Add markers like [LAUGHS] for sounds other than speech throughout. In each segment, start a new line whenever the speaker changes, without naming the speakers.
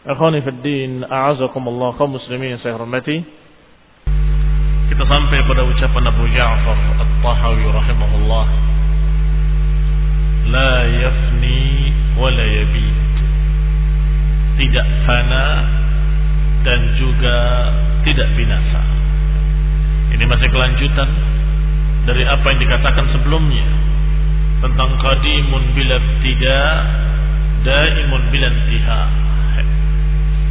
Akhwani fi din, a'azakumullah kaum muslimin yang saya hormati.
Kita sampai pada ucapan Abu Ja'far At-Tahawi rahimahullah. La yafni wa la yabid. Tidak fana dan juga tidak binasa. Ini masih kelanjutan dari apa yang dikatakan sebelumnya tentang qadimun bila tidak daimun bila intihah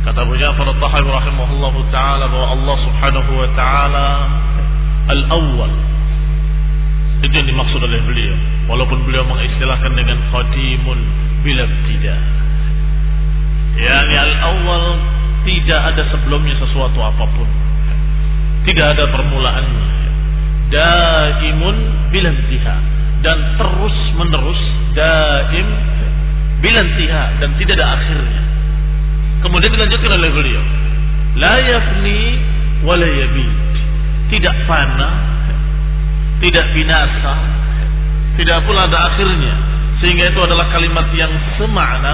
Kata Abu Ja'far al-Tahawi rahimahullah ta'ala bahwa Allah subhanahu wa ta'ala al-awwal. Itu yang dimaksud oleh beliau. Walaupun beliau mengistilahkan dengan qadimun bila tidak. Yani al-awwal tidak ada sebelumnya sesuatu apa pun. Tidak ada permulaannya. Daimun bila. Dan terus menerus daim bila. Dan tidak ada akhirnya. Kemudian dilanjutkan oleh beliau. La yafni wa la yabid. Tidak fana, tidak binasa, tidak pula ada akhirnya. Sehingga itu adalah kalimat yang semakna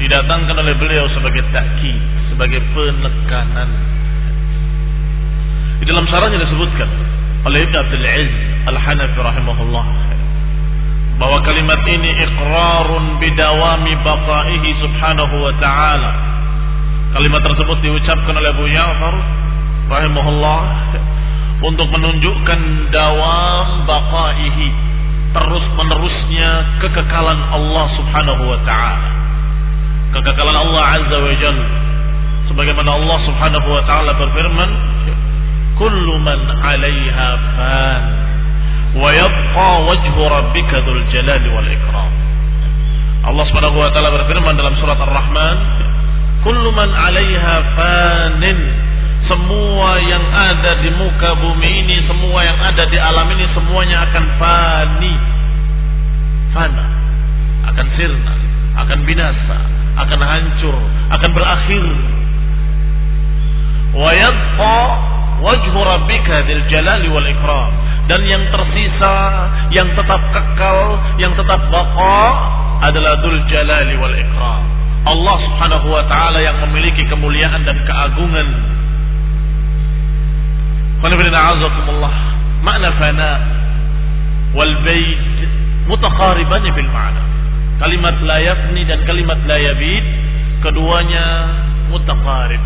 didatangkan oleh beliau sebagai takkid, sebagai penekanan. Di dalam syarahnya disebutkan oleh Ibn Abdul Aziz Al-Hanafi rahimahullah bahwa kalimat ini iqrarun bidawami baqaihi subhanahu wa ta'ala. Kalimat tersebut diucapkan oleh Abu Ja'far rahimahullah untuk menunjukkan dawam baqaihi terus menerusnya kekekalan Allah subhanahu wa ta'ala. Kekekalan Allah azza wa jal sebagaimana Allah subhanahu wa ta'ala berfirman kullu man 'alaiha fan wa yabqa wajhu rabbika dzul jalali Allah Subhanahu wa taala berfirman dalam surat Ar-Rahman kullu man 'alaiha fanin. Semua yang ada di muka bumi ini semua yang ada di alam ini semuanya akan fani. Fana. Akan sirna akan binasa akan hancur akan berakhir. Wa yadqa wajhu rabbika dil jalali wal ikram dan yang tersisa yang tetap kekal yang tetap baqa adalah dzul jalali wal ikram. Allah Subhanahu wa taala yang memiliki kemuliaan dan keagungan. Makna fana wal bait mutaqariban bil ma'na. Kalimat la yafni dan kalimat la yabid keduanya mutaqarib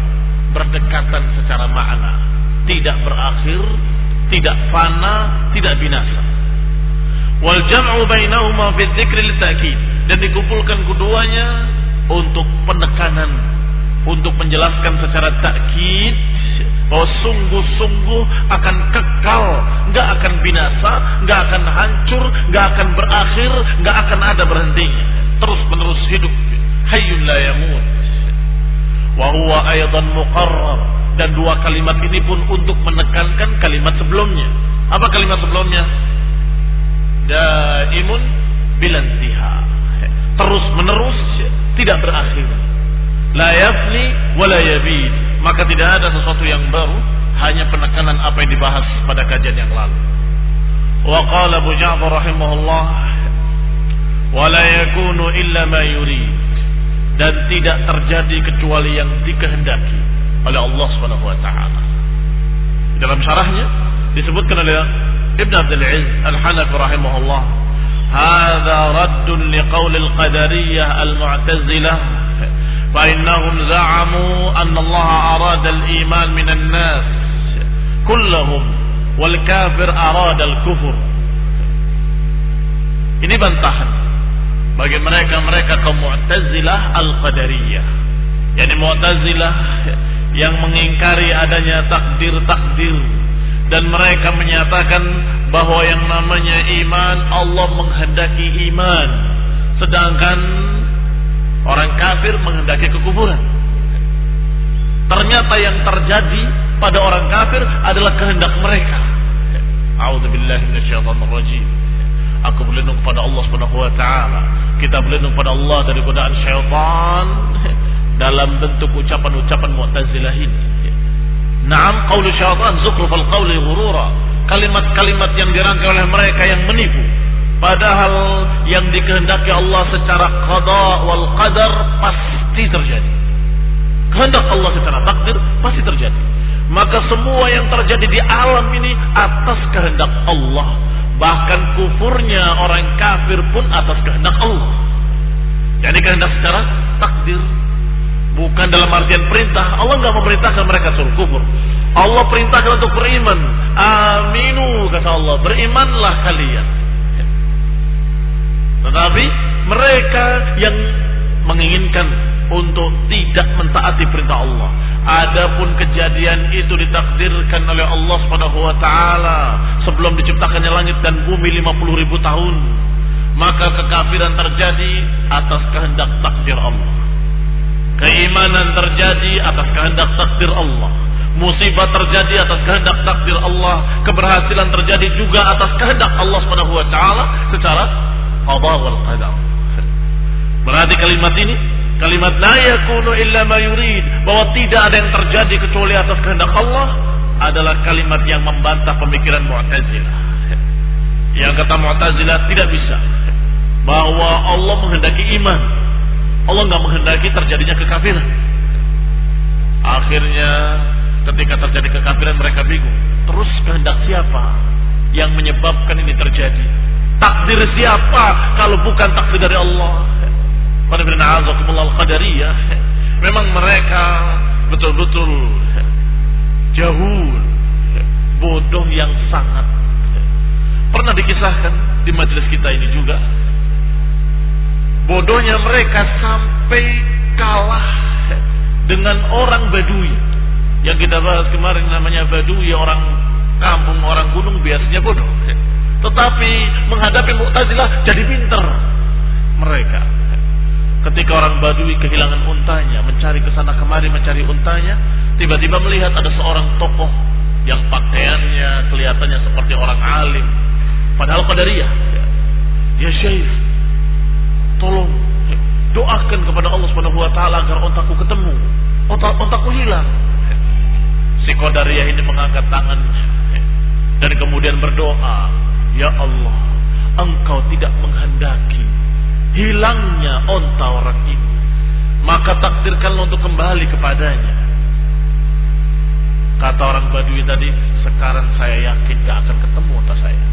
berdekatan secara makna tidak berakhir, tidak fana, tidak binasa. Wal jam'u bainahuma fi dzikri litakid dan dikumpulkan keduanya untuk penekanan, untuk menjelaskan secara takkid bahwa sungguh-sungguh akan kekal, nggak akan binasa, nggak akan hancur, nggak akan berakhir, nggak akan ada berhentinya, terus menerus hidup. Hayyun la yamut. Wa huwa aydan muqarrar dan dua kalimat ini pun untuk menekankan kalimat sebelumnya. Apa kalimat sebelumnya? Daimun bilantiha. Terus menerus tidak berakhir. La yafni wa la yabid. Maka tidak ada sesuatu yang baru, hanya penekanan apa yang dibahas pada kajian yang lalu. Wa qala Abu Ja'far rahimahullah wa la yakunu illa ma yurid dan tidak terjadi kecuali yang dikehendaki oleh Allah Subhanahu wa taala. Dalam syarahnya disebutkan oleh Ibn Abdul Aziz Al-Hanafi rahimahullah, "Hadza raddun liqaul al-qadariyah al-mu'tazilah za'amu anna Allah arada al-iman min an-nas kullahum wal kafir arada al-kufur." Ini bantahan bagi mereka-mereka kaum Mu'tazilah Al-Qadariyah. Yani Mu'tazilah yang mengingkari adanya takdir-takdir dan mereka menyatakan bahwa yang namanya iman Allah menghendaki iman sedangkan orang kafir menghendaki kekufuran. Ternyata yang terjadi pada orang kafir adalah kehendak mereka. A'udzubillahi minasyaitonir Aku berlindung kepada Allah Subhanahu wa taala. Kita berlindung kepada Allah dari godaan syaitan [LAUGHS] dalam bentuk ucapan-ucapan Mu'tazilah ini. Naam qaul syaitan zukhrufal qawli ghurura. Kalimat-kalimat yang dirangkai oleh mereka yang menipu. Padahal yang dikehendaki Allah secara qada wal qadar pasti terjadi. Kehendak Allah secara takdir pasti terjadi. Maka semua yang terjadi di alam ini atas kehendak Allah Bahkan kufurnya orang kafir pun atas kehendak Allah. Jadi kehendak secara takdir. Bukan dalam artian perintah. Allah nggak memerintahkan mereka suruh kufur. Allah perintahkan untuk beriman. Aminu kata Allah. Berimanlah kalian. Tetapi mereka yang menginginkan untuk tidak mentaati perintah Allah. Adapun kejadian itu ditakdirkan oleh Allah Subhanahu wa taala sebelum diciptakannya langit dan bumi 50 ribu tahun. Maka kekafiran terjadi atas kehendak takdir Allah. Keimanan terjadi atas kehendak takdir Allah. Musibah terjadi atas kehendak takdir Allah. Keberhasilan terjadi juga atas kehendak Allah Subhanahu wa taala secara qada wal qadar. Berarti kalimat ini Kalimat la yakunu illa ma yurid bahwa tidak ada yang terjadi kecuali atas kehendak Allah adalah kalimat yang membantah pemikiran Mu'tazilah. Yang kata Mu'tazilah tidak bisa bahwa Allah menghendaki iman. Allah nggak menghendaki terjadinya kekafiran. Akhirnya ketika terjadi kekafiran mereka bingung. Terus kehendak siapa yang menyebabkan ini terjadi? Takdir siapa kalau bukan takdir dari Allah? qadariyah memang mereka betul-betul jauh bodoh yang sangat pernah dikisahkan di majelis kita ini juga bodohnya mereka sampai kalah dengan orang Badui yang kita bahas kemarin namanya Badui orang kampung orang gunung biasanya bodoh. Tetapi menghadapi Mu'tazilah jadi pinter mereka. Ketika orang Badui kehilangan untanya, mencari ke sana kemari mencari untanya, tiba-tiba melihat ada seorang tokoh yang pakaiannya kelihatannya seperti orang alim, padahal qadariyah. Ya, ya Syekh, tolong doakan kepada Allah Subhanahu wa taala agar ontaku ketemu, ontak ontaku hilang. Si qadariyah ini mengangkat tangan dan kemudian berdoa, "Ya Allah, Engkau tidak menghendaki hilangnya onta orang ini. Maka takdirkanlah untuk kembali kepadanya. Kata orang Badui tadi, sekarang saya yakin gak akan ketemu onta saya.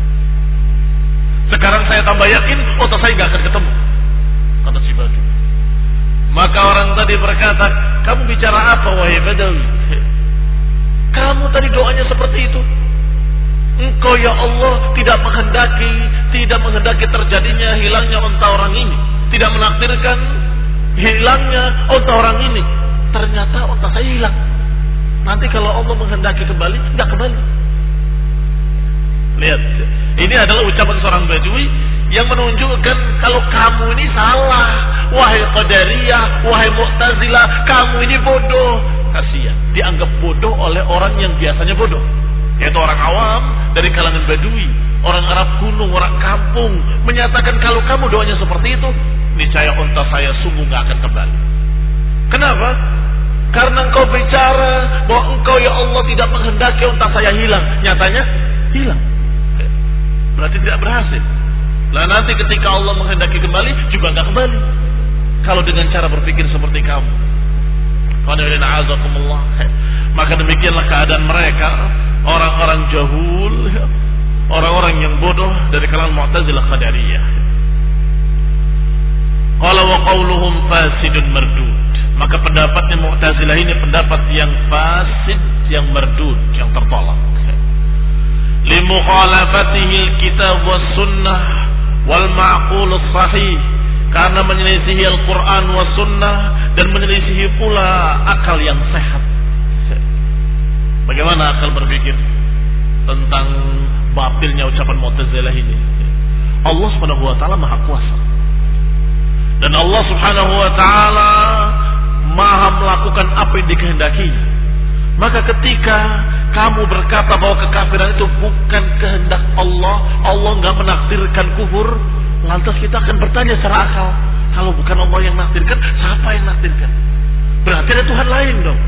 Sekarang saya tambah yakin onta saya gak akan ketemu. Kata si Badui. Maka orang tadi berkata, kamu bicara apa wahai Badawi? Kamu tadi doanya seperti itu. Engkau ya Allah tidak menghendaki, tidak menghendaki terjadinya hilangnya unta orang ini. Tidak menakdirkan hilangnya unta orang ini. Ternyata unta saya hilang. Nanti kalau Allah menghendaki kembali, tidak kembali. Lihat, ini adalah ucapan seorang Badui yang menunjukkan kalau kamu ini salah. Wahai Qadariyah, wahai Mu'tazilah, kamu ini bodoh. Kasihan, dianggap bodoh oleh orang yang biasanya bodoh. Yaitu orang awam dari kalangan Badui, orang Arab gunung, orang kampung menyatakan kalau kamu doanya seperti itu, niscaya unta saya sungguh nggak akan kembali. Kenapa? Karena engkau bicara bahwa engkau ya Allah tidak menghendaki unta saya hilang. Nyatanya hilang. Berarti tidak berhasil. Lah nanti ketika Allah menghendaki kembali juga nggak kembali. Kalau dengan cara berpikir seperti kamu. [LAUGHS] Maka demikianlah keadaan mereka orang-orang jahul, orang-orang yang bodoh dari kalangan Mu'tazilah Qadariyah. Qala wa qawluhum fasidun mardud. Maka pendapatnya Mu'tazilah ini pendapat yang fasid, yang merdud, yang tertolak. Limukhalafatihi kitab was sunnah wal ma'qul sahih karena menyelisihi Al-Quran wa sunnah dan menyelisihi pula akal yang sehat. Bagaimana akal berpikir tentang batilnya ucapan Mu'tazilah ini? Allah Subhanahu wa taala Maha Kuasa. Dan Allah Subhanahu wa taala Maha melakukan apa yang dikehendakinya. Maka ketika kamu berkata bahwa kekafiran itu bukan kehendak Allah, Allah nggak menakdirkan kufur, lantas kita akan bertanya secara akal, kalau bukan Allah yang menakdirkan, siapa yang menakdirkan? Berarti ada Tuhan lain dong.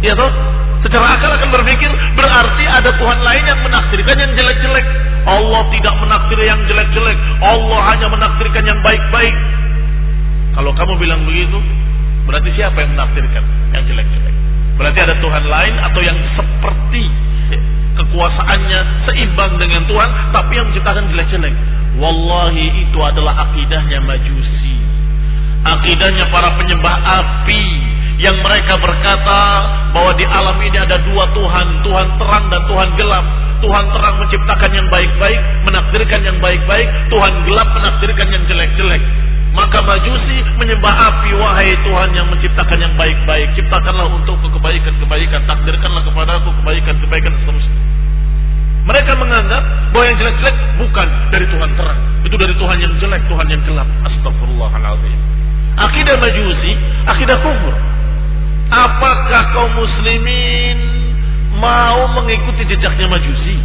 Ya toh? Secara akal akan berpikir berarti ada Tuhan lain yang menakdirkan yang jelek-jelek. Allah tidak menakdir yang jelek-jelek. Allah hanya menakdirkan yang baik-baik. Kalau kamu bilang begitu, berarti siapa yang menakdirkan yang jelek-jelek? Berarti ada Tuhan lain atau yang seperti kekuasaannya seimbang dengan Tuhan, tapi yang menciptakan jelek-jelek. Wallahi itu adalah akidahnya majusi. Akidahnya para penyembah api yang mereka berkata bahwa di alam ini ada dua Tuhan, Tuhan terang dan Tuhan gelap. Tuhan terang menciptakan yang baik-baik, menakdirkan yang baik-baik, Tuhan gelap menakdirkan yang jelek-jelek. Maka majusi menyembah api wahai Tuhan yang menciptakan yang baik-baik. Ciptakanlah untukku kebaikan-kebaikan. Takdirkanlah kepadaku kebaikan-kebaikan seterusnya. Mereka menganggap bahwa yang jelek-jelek bukan dari Tuhan terang. Itu dari Tuhan yang jelek, Tuhan yang gelap. Astagfirullahaladzim. Akidah majusi, akidah kufur. Apakah kaum muslimin mau mengikuti jejaknya majusi?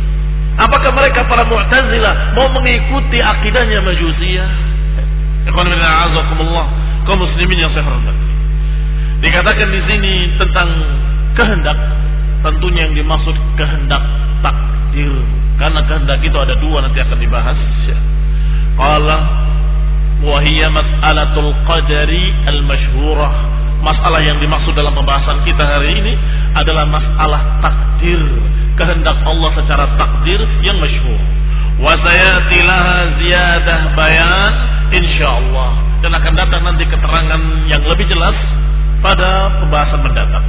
Apakah mereka para mu'tazilah mau mengikuti akidahnya ya? Kaum muslimin yang saya hormati. Dikatakan di sini tentang kehendak, tentunya yang dimaksud kehendak takdir. Karena kehendak itu ada dua nanti akan dibahas. Qala wa hiya mas'alatul qadari al-masyhurah. Masalah yang dimaksud dalam pembahasan kita hari ini adalah masalah takdir, kehendak Allah secara takdir yang masyhur. Wa sayati laha ziyadah bayan insyaallah dan akan datang nanti keterangan yang lebih jelas pada pembahasan mendatang.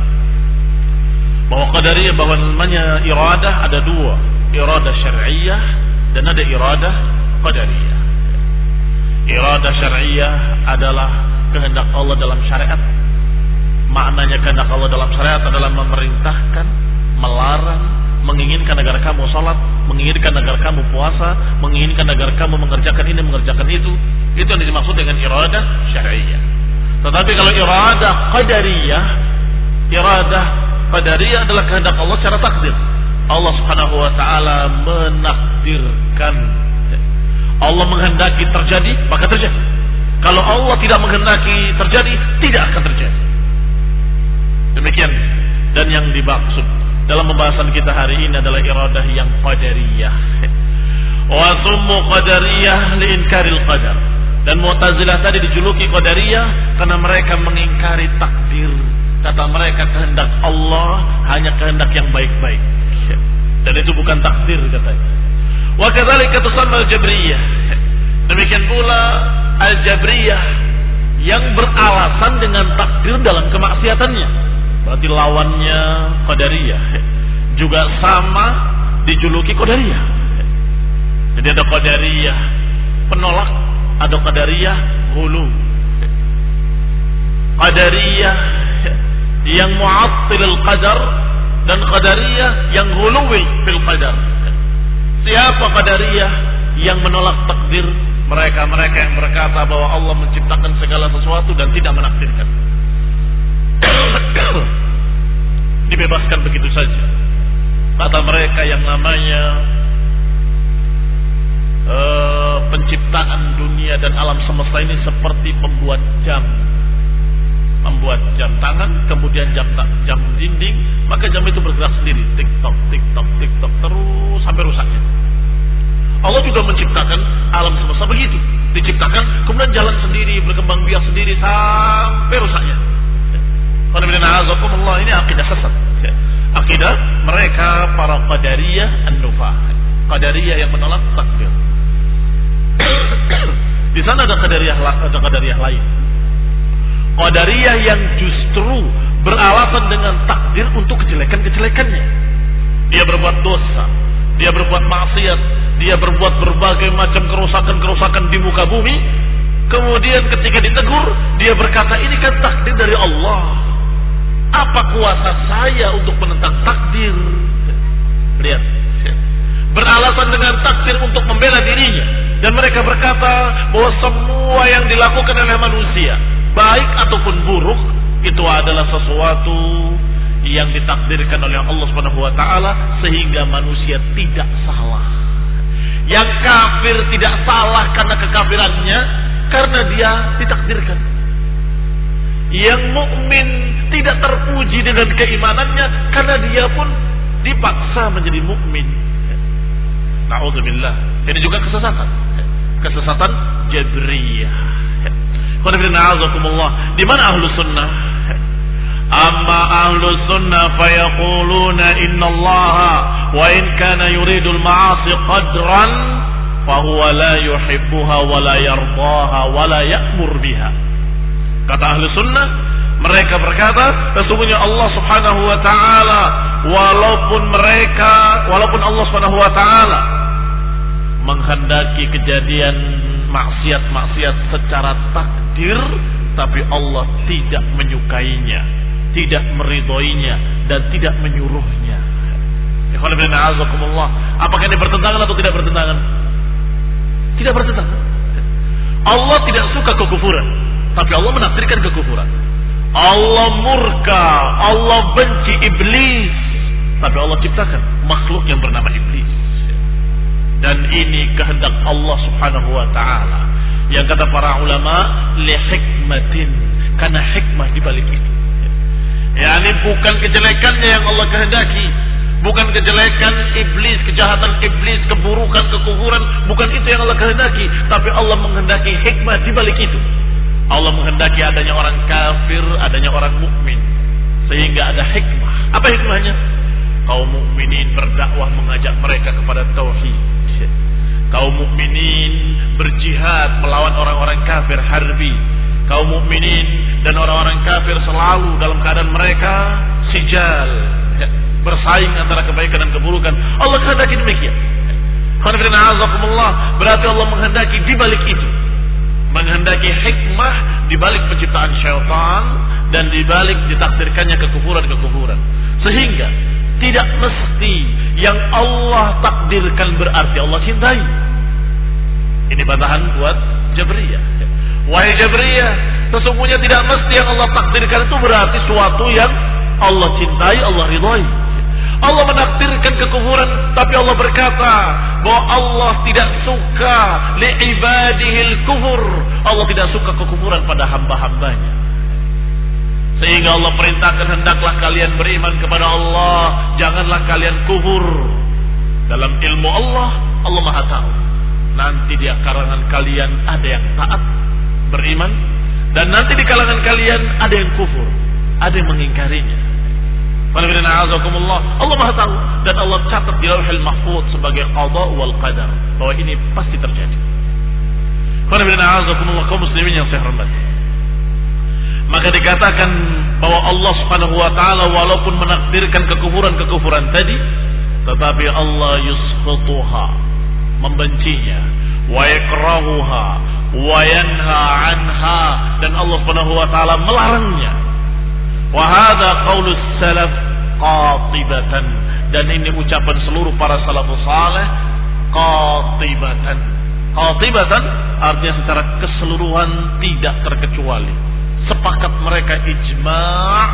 Bahwa qadariyah bahwa namanya iradah ada dua, iradah syar'iyyah dan ada iradah qadariyah. Iradah syar'iyyah adalah kehendak Allah dalam syariat. Maknanya kehendak Allah dalam syariat adalah memerintahkan, melarang, menginginkan agar kamu sholat, menginginkan agar kamu puasa, menginginkan agar kamu mengerjakan ini, mengerjakan itu. Itu yang dimaksud dengan iradah syariah. Tetapi kalau iradah qadariyah, iradah qadariyah adalah kehendak Allah secara takdir. Allah Subhanahu wa taala menakdirkan. Allah menghendaki terjadi, maka terjadi. Kalau Allah tidak menghendaki terjadi, tidak akan terjadi. Demikian dan yang dimaksud dalam pembahasan kita hari ini adalah iradah yang qadariyah. [LAUGHS] Wa summu qadariyah liinkaril qadar. Dan Mu'tazilah tadi dijuluki qadariyah karena mereka mengingkari takdir. Kata mereka kehendak Allah hanya kehendak yang baik-baik. [LAUGHS] Dan itu bukan takdir katanya. Wa kadzalika tusamma al-jabriyah. [LAUGHS] Demikian pula al-jabriyah yang beralasan dengan takdir dalam kemaksiatannya Berarti lawannya Qadariyah. Juga sama dijuluki Qadariyah. Jadi ada Qadariyah penolak, ada Qadariyah hulu. Qadariyah yang mu'attilil qadar dan Qadariyah yang huluwi fil qadar. Siapa Qadariyah? yang menolak takdir mereka-mereka yang berkata bahwa Allah menciptakan segala sesuatu dan tidak menakdirkan. [COUGHS] Dibebaskan begitu saja. Kata mereka yang namanya uh, penciptaan dunia dan alam semesta ini seperti pembuat jam membuat jam tangan, kemudian jam jam dinding, maka jam itu bergerak sendiri, tik tok, tik tok, tik tok terus sampai rusaknya. Allah juga menciptakan alam semesta begitu, diciptakan, kemudian jalan sendiri, berkembang biak sendiri sampai rusaknya. Allah ini akidah sesat. Akidah mereka para qadariyah an-nufah. Qadariyah yang menolak takdir. [COUGHS] Di sana ada qadariyah ada qadariyah lain Qadariyah yang justru beralasan dengan takdir untuk kejelekan-kejelekannya. Dia berbuat dosa, dia berbuat maksiat, dia berbuat berbagai macam kerusakan-kerusakan di muka bumi. Kemudian ketika ditegur, dia berkata, ini kan takdir dari Allah. Apa kuasa saya untuk menentang takdir? Lihat. Beralasan dengan takdir untuk membela dirinya. Dan mereka berkata bahwa semua yang dilakukan oleh manusia baik ataupun buruk itu adalah sesuatu yang ditakdirkan oleh Allah taala sehingga manusia tidak salah. Yang kafir tidak salah karena kekafirannya karena dia ditakdirkan. Yang mukmin tidak terpuji dengan keimanannya karena dia pun dipaksa menjadi mukmin. Nauzubillah. Ini juga kesesatan. Kesesatan Jabriyah. Di mana ahlu sunnah? Amma ahlu sunnah fayaquluna inna Allah wa in kana yuridul ma'asi qadran fahuwa la yuhibbuha wa la yardaha wa la ya'mur biha. Kata ahlu sunnah, mereka berkata, sesungguhnya Allah Subhanahu wa taala walaupun mereka walaupun Allah Subhanahu wa taala menghendaki kejadian maksiat-maksiat secara takdir tapi Allah tidak menyukainya tidak meridhoinya dan tidak menyuruhnya. Apakah ini bertentangan atau tidak bertentangan? Tidak bertentangan. Allah tidak suka kekufuran tapi Allah menakdirkan kekufuran Allah murka Allah benci iblis tapi Allah ciptakan makhluk yang bernama iblis dan ini kehendak Allah Subhanahu wa taala. Yang kata para ulama li hikmatin karena hikmah di balik itu. Ya, ini bukan kejelekannya yang Allah kehendaki, bukan kejelekan iblis, kejahatan iblis, keburukan, kekufuran, bukan itu yang Allah kehendaki, tapi Allah menghendaki hikmah di balik itu. Allah menghendaki adanya orang kafir, adanya orang mukmin, sehingga ada hikmah. Apa hikmahnya? Kaum mukminin berdakwah mengajak mereka kepada tauhid. Kaum mukminin berjihad melawan orang-orang kafir harbi. Kaum mukminin dan orang-orang kafir selalu dalam keadaan mereka sijal. Bersaing antara kebaikan dan keburukan. Allah kehendaki demikian. Berarti Allah menghendaki di balik itu menghendaki hikmah di balik penciptaan syaitan dan di balik ditakdirkannya kekufuran-kekufuran sehingga tidak mesti yang Allah takdirkan berarti Allah cintai. Ini bantahan buat Jabriyah. Wahai Jabriyah, sesungguhnya tidak mesti yang Allah takdirkan itu berarti suatu yang Allah cintai, Allah ridhoi. Allah menakdirkan kekufuran, tapi Allah berkata bahwa Allah tidak suka li'ibadihil kufur. Allah tidak suka kekufuran pada hamba-hambanya. Sehingga Allah perintahkan hendaklah kalian beriman kepada Allah, janganlah kalian kufur. Dalam ilmu Allah, Allah Maha tahu. Nanti di kalangan kalian ada yang taat, beriman, dan nanti di kalangan kalian ada yang kufur, ada yang mengingkarinya. Allah Maha tahu dan Allah catat di Lauhul Mahfuz sebagai qada wal qadar bahwa ini pasti terjadi. muslimin yang saya. Maka dikatakan bahwa Allah Subhanahu wa taala walaupun menakdirkan kekufuran-kekufuran tadi, tetapi Allah yuskhituha, membencinya, wa yakrahuha, wa yanha anha dan Allah Subhanahu wa taala melarangnya. Wa hadha qaulus salaf qatibatan dan ini ucapan seluruh para salafus saleh qatibatan. Qatibatan artinya secara keseluruhan tidak terkecuali. Sepakat mereka ijma'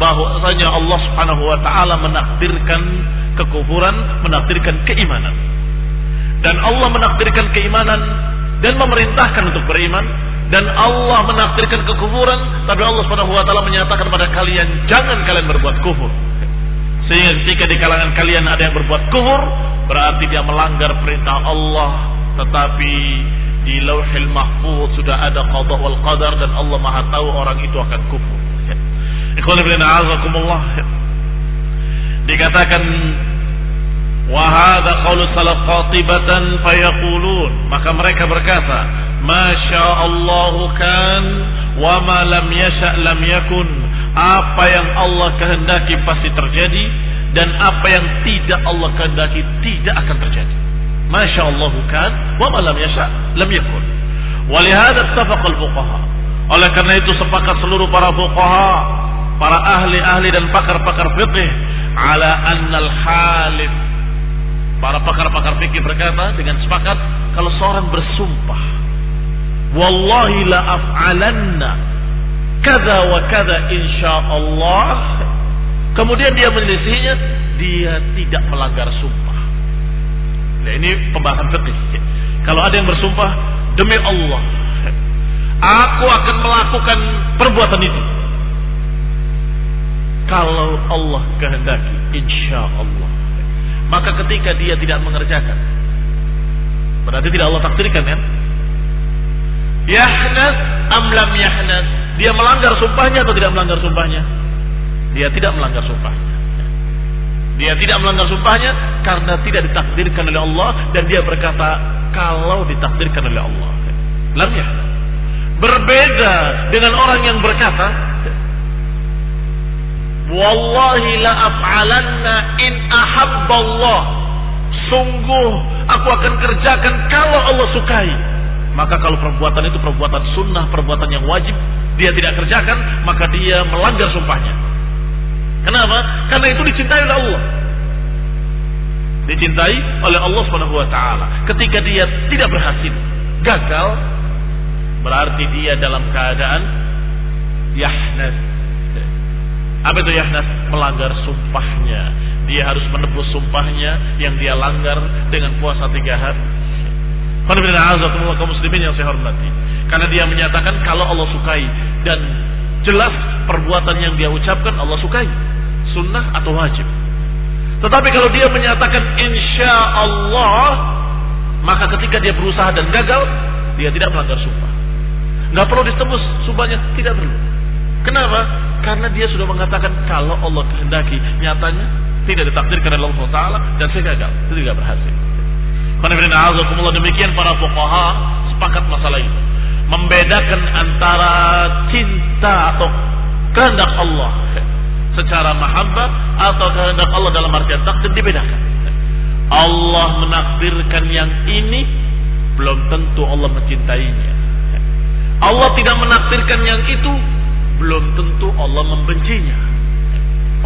bahwasanya Allah Subhanahu wa taala menakdirkan kekufuran, menakdirkan keimanan. Dan Allah menakdirkan keimanan dan memerintahkan untuk beriman dan Allah menakdirkan kekufuran tapi Allah Subhanahu wa taala menyatakan kepada kalian jangan kalian berbuat kufur. Sehingga ketika di kalangan kalian ada yang berbuat kufur berarti dia melanggar perintah Allah tetapi di Lauhil Mahfuz sudah ada qada wal qadar dan Allah Maha tahu orang itu akan kufur. Ikhwan fillah. Dikatakan Wahada qaulu salaf qatibatan fayaqulun. Maka mereka berkata, Masya Allah kan, wa ma lam yasha lam yakun. Apa yang Allah kehendaki pasti terjadi, dan apa yang tidak Allah kehendaki tidak akan terjadi. Masya Allah kan, wa ma lam yasha lam yakun. Walihada tafaqal fuqaha. Oleh karena itu sepakat seluruh para fuqaha, para ahli-ahli dan pakar-pakar fikih ala annal halif Para pakar-pakar fikih berkata dengan sepakat kalau seorang bersumpah, wallahi la af'alanna kada wa kada insyaallah. Kemudian dia menyelisihinya, dia tidak melanggar sumpah. Nah, ini pembahasan fikih. Kalau ada yang bersumpah demi Allah, aku akan melakukan perbuatan itu. Kalau Allah kehendaki, insya Allah maka ketika dia tidak mengerjakan, berarti tidak Allah takdirkan kan? Yahnas amlam yahnas. Dia melanggar sumpahnya atau tidak melanggar sumpahnya? Dia tidak melanggar sumpahnya. Dia tidak melanggar sumpahnya karena tidak ditakdirkan oleh Allah dan dia berkata kalau ditakdirkan oleh Allah. Lam. Berbeda dengan orang yang berkata Wallahi la af'alanna in ahabballah. Sungguh aku akan kerjakan kalau Allah sukai. Maka kalau perbuatan itu perbuatan sunnah, perbuatan yang wajib, dia tidak kerjakan, maka dia melanggar sumpahnya. Kenapa? Karena itu dicintai oleh Allah. Dicintai oleh Allah Subhanahu wa taala. Ketika dia tidak berhasil, gagal, berarti dia dalam keadaan yahnas apa itu yahnas? Melanggar sumpahnya. Dia harus menebus sumpahnya yang dia langgar dengan puasa tiga hari. kaum muslimin yang saya hormati. Karena dia menyatakan kalau Allah sukai dan jelas perbuatan yang dia ucapkan Allah sukai, sunnah atau wajib. Tetapi kalau dia menyatakan insya Allah, maka ketika dia berusaha dan gagal, dia tidak melanggar sumpah. Nggak perlu ditebus sumpahnya, tidak perlu. Kenapa? Karena dia sudah mengatakan kalau Allah kehendaki, nyatanya tidak ditakdirkan oleh Allah Taala dan saya gagal, itu tidak berhasil. Karena demikian para fuqaha sepakat masalah itu. Membedakan antara cinta atau kehendak Allah secara mahabbah atau kehendak Allah dalam artian takdir dibedakan. Allah menakdirkan yang ini belum tentu Allah mencintainya. Allah tidak menakdirkan yang itu belum tentu Allah membencinya.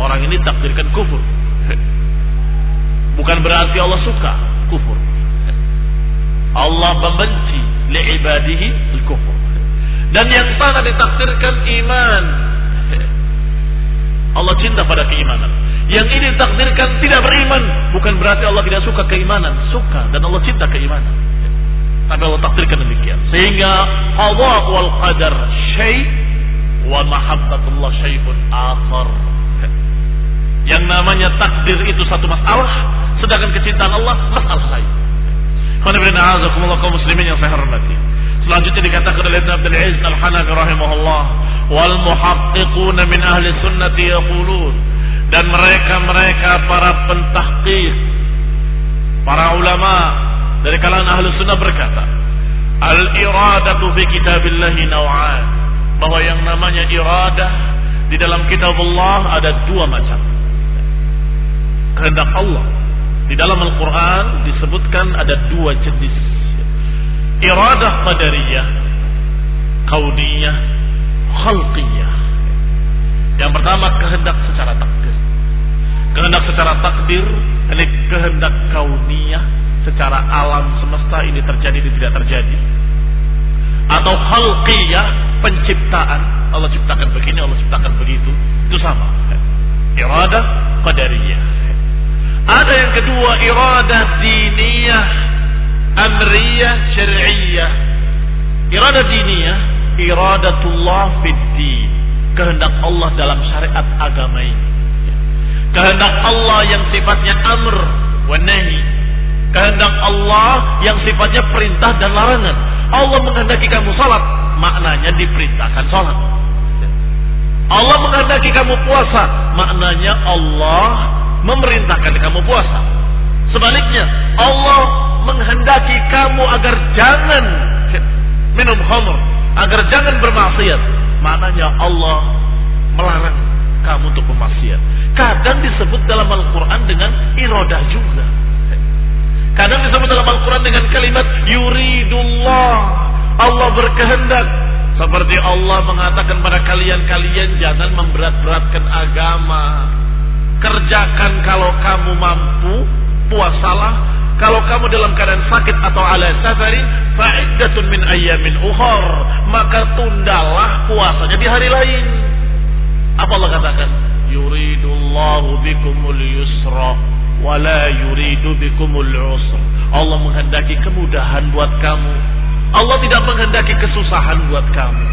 Orang ini takdirkan kufur. Bukan berarti Allah suka kufur. Allah membenci li'ibadihi al-kufur. Dan yang sana ditakdirkan iman. Allah cinta pada keimanan. Yang ini ditakdirkan tidak beriman. Bukan berarti Allah tidak suka keimanan. Suka. Dan Allah cinta keimanan. Tapi Allah takdirkan demikian. Sehingga Allah wal qadar wa mahabbatullah syai'un akhar. Yang namanya takdir itu satu masalah, sedangkan kecintaan Allah masalah lain. Kaum muslimin yang saya hormati. Selanjutnya dikatakan oleh Ibn Abdul Aziz Al-Hanafi rahimahullah, wal muhaqqiquna min ahli sunnati yaqulun dan mereka-mereka para pentahqiq, para ulama dari kalangan ahli sunnah berkata, al-iradatu fi kitabillahi naw'an bahwa yang namanya iradah di dalam kitab Allah ada dua macam. Kehendak Allah di dalam Al-Quran disebutkan ada dua jenis. Iradah qadariyah, kauniyah, khalqiyah. Yang pertama kehendak secara takdir. Kehendak secara takdir, ini kehendak kauniyah secara alam semesta ini terjadi ini tidak terjadi atau khalqiyah penciptaan. Allah ciptakan begini Allah ciptakan begitu. Itu sama. Iradah qadariyah. Ada yang kedua iradah diniyah amriyah syar'iyah. Iradah diniyah iradatullah fid kehendak Allah dalam syariat agama ini. Kehendak Allah yang sifatnya amr wa nahi. Kehendak Allah yang sifatnya perintah dan larangan. Allah menghendaki kamu salat maknanya diperintahkan salat Allah menghendaki kamu puasa maknanya Allah memerintahkan kamu puasa. Sebaliknya Allah menghendaki kamu agar jangan minum khamr agar jangan bermaksiat maknanya Allah melarang kamu untuk bermaksiat. Kadang disebut dalam Al-Quran dengan irodah juga. Kadang disebut dalam Al-Quran dengan kalimat yuridullah Allah berkehendak seperti Allah mengatakan pada kalian-kalian jangan memberat-beratkan agama kerjakan kalau kamu mampu puasalah kalau kamu dalam keadaan sakit atau ala safarin, fa'iddatun min ayyamin ukhar. Maka tundalah puasanya di hari lain. Apa Allah katakan? Yuridullahu bikumul yusra wa la yuridu bikumul usra. Allah menghendaki kemudahan buat kamu. Allah tidak menghendaki kesusahan buat kamu.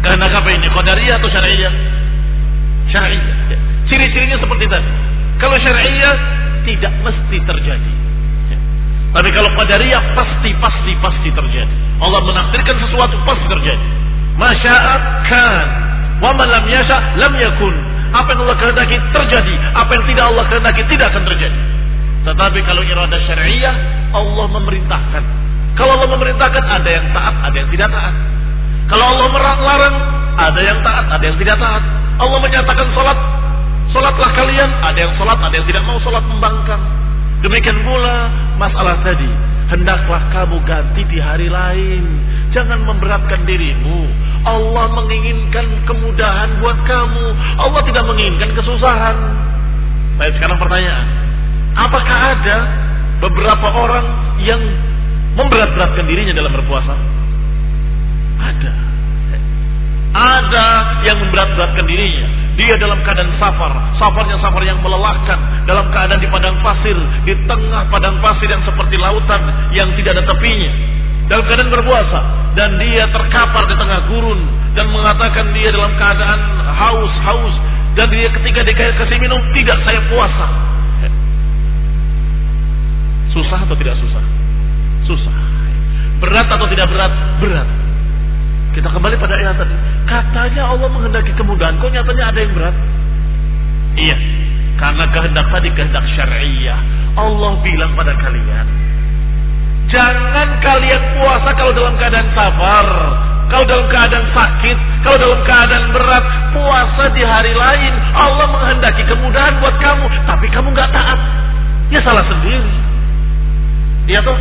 Karena apa ini? Qadariyah atau syariah? Syariah. Ciri-cirinya seperti tadi. Kalau syariah tidak mesti terjadi. Tapi kalau qadariyah pasti pasti pasti terjadi. Allah menakdirkan sesuatu pasti terjadi. Masya'at kan. Wa man lam yasha lam yakun. Apa yang Allah kehendaki terjadi, apa yang tidak Allah kehendaki tidak akan terjadi. Tetapi kalau iradah syariah, Allah memerintahkan. Kalau Allah memerintahkan ada yang taat, ada yang tidak taat. Kalau Allah melarang, ada yang taat, ada yang tidak taat. Allah menyatakan salat, Sholatlah kalian, ada yang sholat, ada yang tidak mau sholat membangkang. Demikian pula masalah tadi. Hendaklah kamu ganti di hari lain. Jangan memberatkan dirimu. Allah menginginkan kemudahan buat kamu. Allah tidak menginginkan kesusahan. Baik, sekarang pertanyaan. Apakah ada beberapa orang yang memberat-beratkan dirinya dalam berpuasa? Ada. Ada yang memberat-beratkan dirinya dia dalam keadaan safar, safarnya safar yang melelahkan, dalam keadaan di padang pasir, di tengah padang pasir yang seperti lautan yang tidak ada tepinya. Dalam keadaan berpuasa dan dia terkapar di tengah gurun dan mengatakan dia dalam keadaan haus, haus dan dia ketika dikasih minum tidak saya puasa. Susah atau tidak susah? Susah. Berat atau tidak berat? Berat. Kita kembali pada ayat tadi. Katanya Allah menghendaki kemudahan, kok nyatanya ada yang berat? Iya, karena kehendak tadi kehendak syariah. Allah bilang pada kalian, jangan kalian puasa kalau dalam keadaan sabar, kalau dalam keadaan sakit, kalau dalam keadaan berat, puasa di hari lain. Allah menghendaki kemudahan buat kamu, tapi kamu nggak taat. Ya salah sendiri. Iya toh?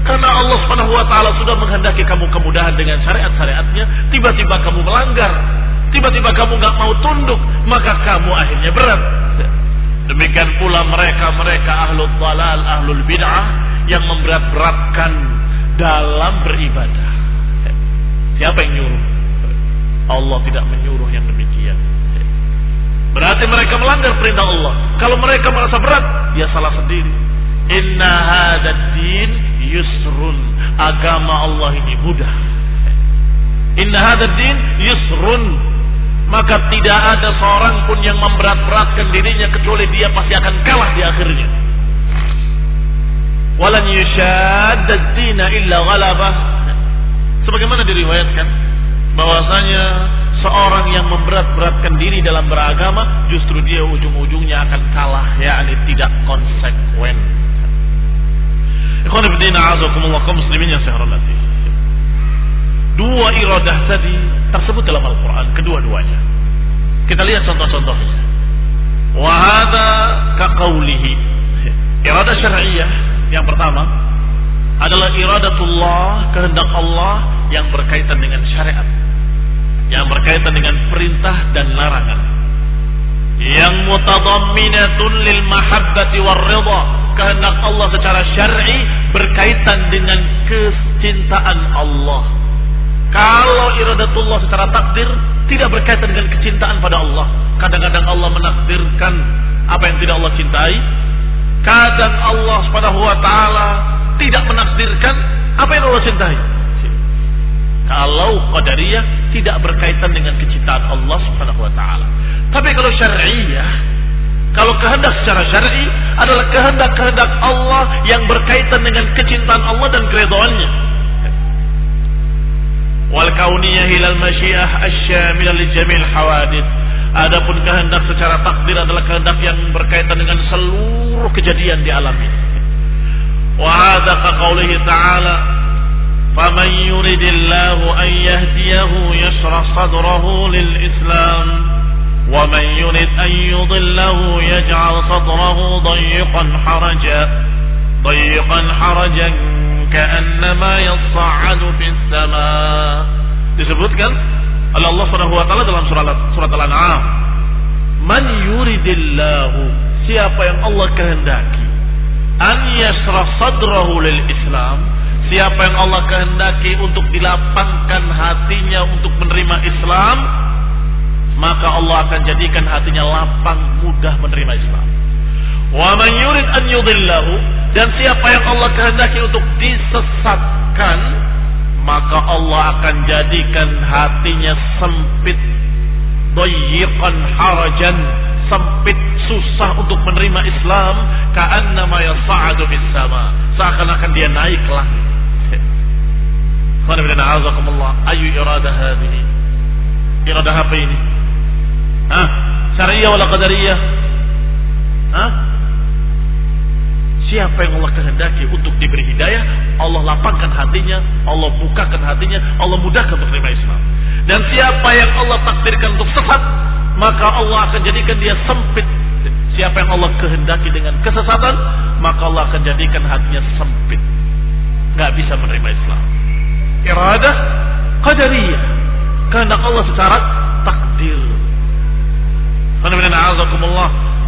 Karena Allah Subhanahu wa taala sudah menghendaki kamu kemudahan dengan syariat-syariatnya, tiba-tiba kamu melanggar, tiba-tiba kamu nggak mau tunduk, maka kamu akhirnya berat. Demikian pula mereka-mereka ahlul dalal, ahlul bid'ah yang memberat-beratkan dalam beribadah. Siapa yang nyuruh? Allah tidak menyuruh yang demikian. Berarti mereka melanggar perintah Allah. Kalau mereka merasa berat, ya salah sendiri. Inna hadad din yusrun. Agama Allah ini mudah. Inna hadad din yusrun. Maka tidak ada seorang pun yang memberat-beratkan dirinya kecuali dia pasti akan kalah di akhirnya. Walan yushaddad dina illa ghalabah. Sebagaimana diriwayatkan bahwasanya seorang yang memberat-beratkan diri dalam beragama justru dia ujung-ujungnya akan kalah yakni tidak konsekuen Muslimin yang saya. Dua iradah tadi tersebut dalam Al-Quran, kedua-duanya. Kita lihat contoh-contohnya. Wahada kaqaulihi. Iradah syariah yang pertama adalah iradatullah, kehendak Allah yang berkaitan dengan syariat. Yang berkaitan dengan perintah dan larangan. Yang mutadamminatun lil mahabbati war ridha kehendak Allah secara syar'i berkaitan dengan kecintaan Allah. Kalau iradatullah secara takdir tidak berkaitan dengan kecintaan pada Allah. Kadang-kadang Allah menakdirkan apa yang tidak Allah cintai. Kadang Allah Subhanahu wa taala tidak menakdirkan apa yang Allah cintai. Kalau qadariyah tidak berkaitan dengan kecintaan Allah Subhanahu wa taala. Tapi kalau syariah kalau kehendak secara syar'i adalah kehendak-kehendak Allah yang berkaitan dengan kecintaan Allah dan keridhaannya. Wal kauniyah hilal masyiah asyamilah jamil. Adapun kehendak secara takdir adalah kehendak yang berkaitan dengan seluruh kejadian di alam ini. Wa hadza qaulihi ta'ala فمن يرد الله أن يهديه يشرح صدره للإسلام ومن يرد أن يضله يجعل صدره ضيقا حرجا ضيقا حرجا كأنما يصعد في السماء disebutkan oleh Allah Subhanahu wa taala dalam surat surat Al-An'am man yuridillahu siapa yang Allah kehendaki an yasra sadrahu lil Islam siapa yang Allah kehendaki untuk dilapangkan hatinya untuk menerima Islam maka Allah akan jadikan hatinya lapang mudah menerima Islam. Wa man yurid an yudillahu dan siapa yang Allah kehendaki untuk disesatkan maka Allah akan jadikan hatinya sempit doyikan harajan sempit susah untuk menerima Islam ka'annama yas'adu bis sama seakan-akan dia naik langit. Ayu iradah hadhihi iradah apa ini Hah? Syariah wala qadariyah? Hah? Siapa yang Allah kehendaki untuk diberi hidayah, Allah lapangkan hatinya, Allah bukakan hatinya, Allah mudahkan untuk menerima Islam. Dan siapa yang Allah takdirkan untuk sesat, maka Allah akan jadikan dia sempit. Siapa yang Allah kehendaki dengan kesesatan, maka Allah akan jadikan hatinya sempit. Gak bisa menerima Islam. Iradah qadariyah. Kehendak Allah secara takdir.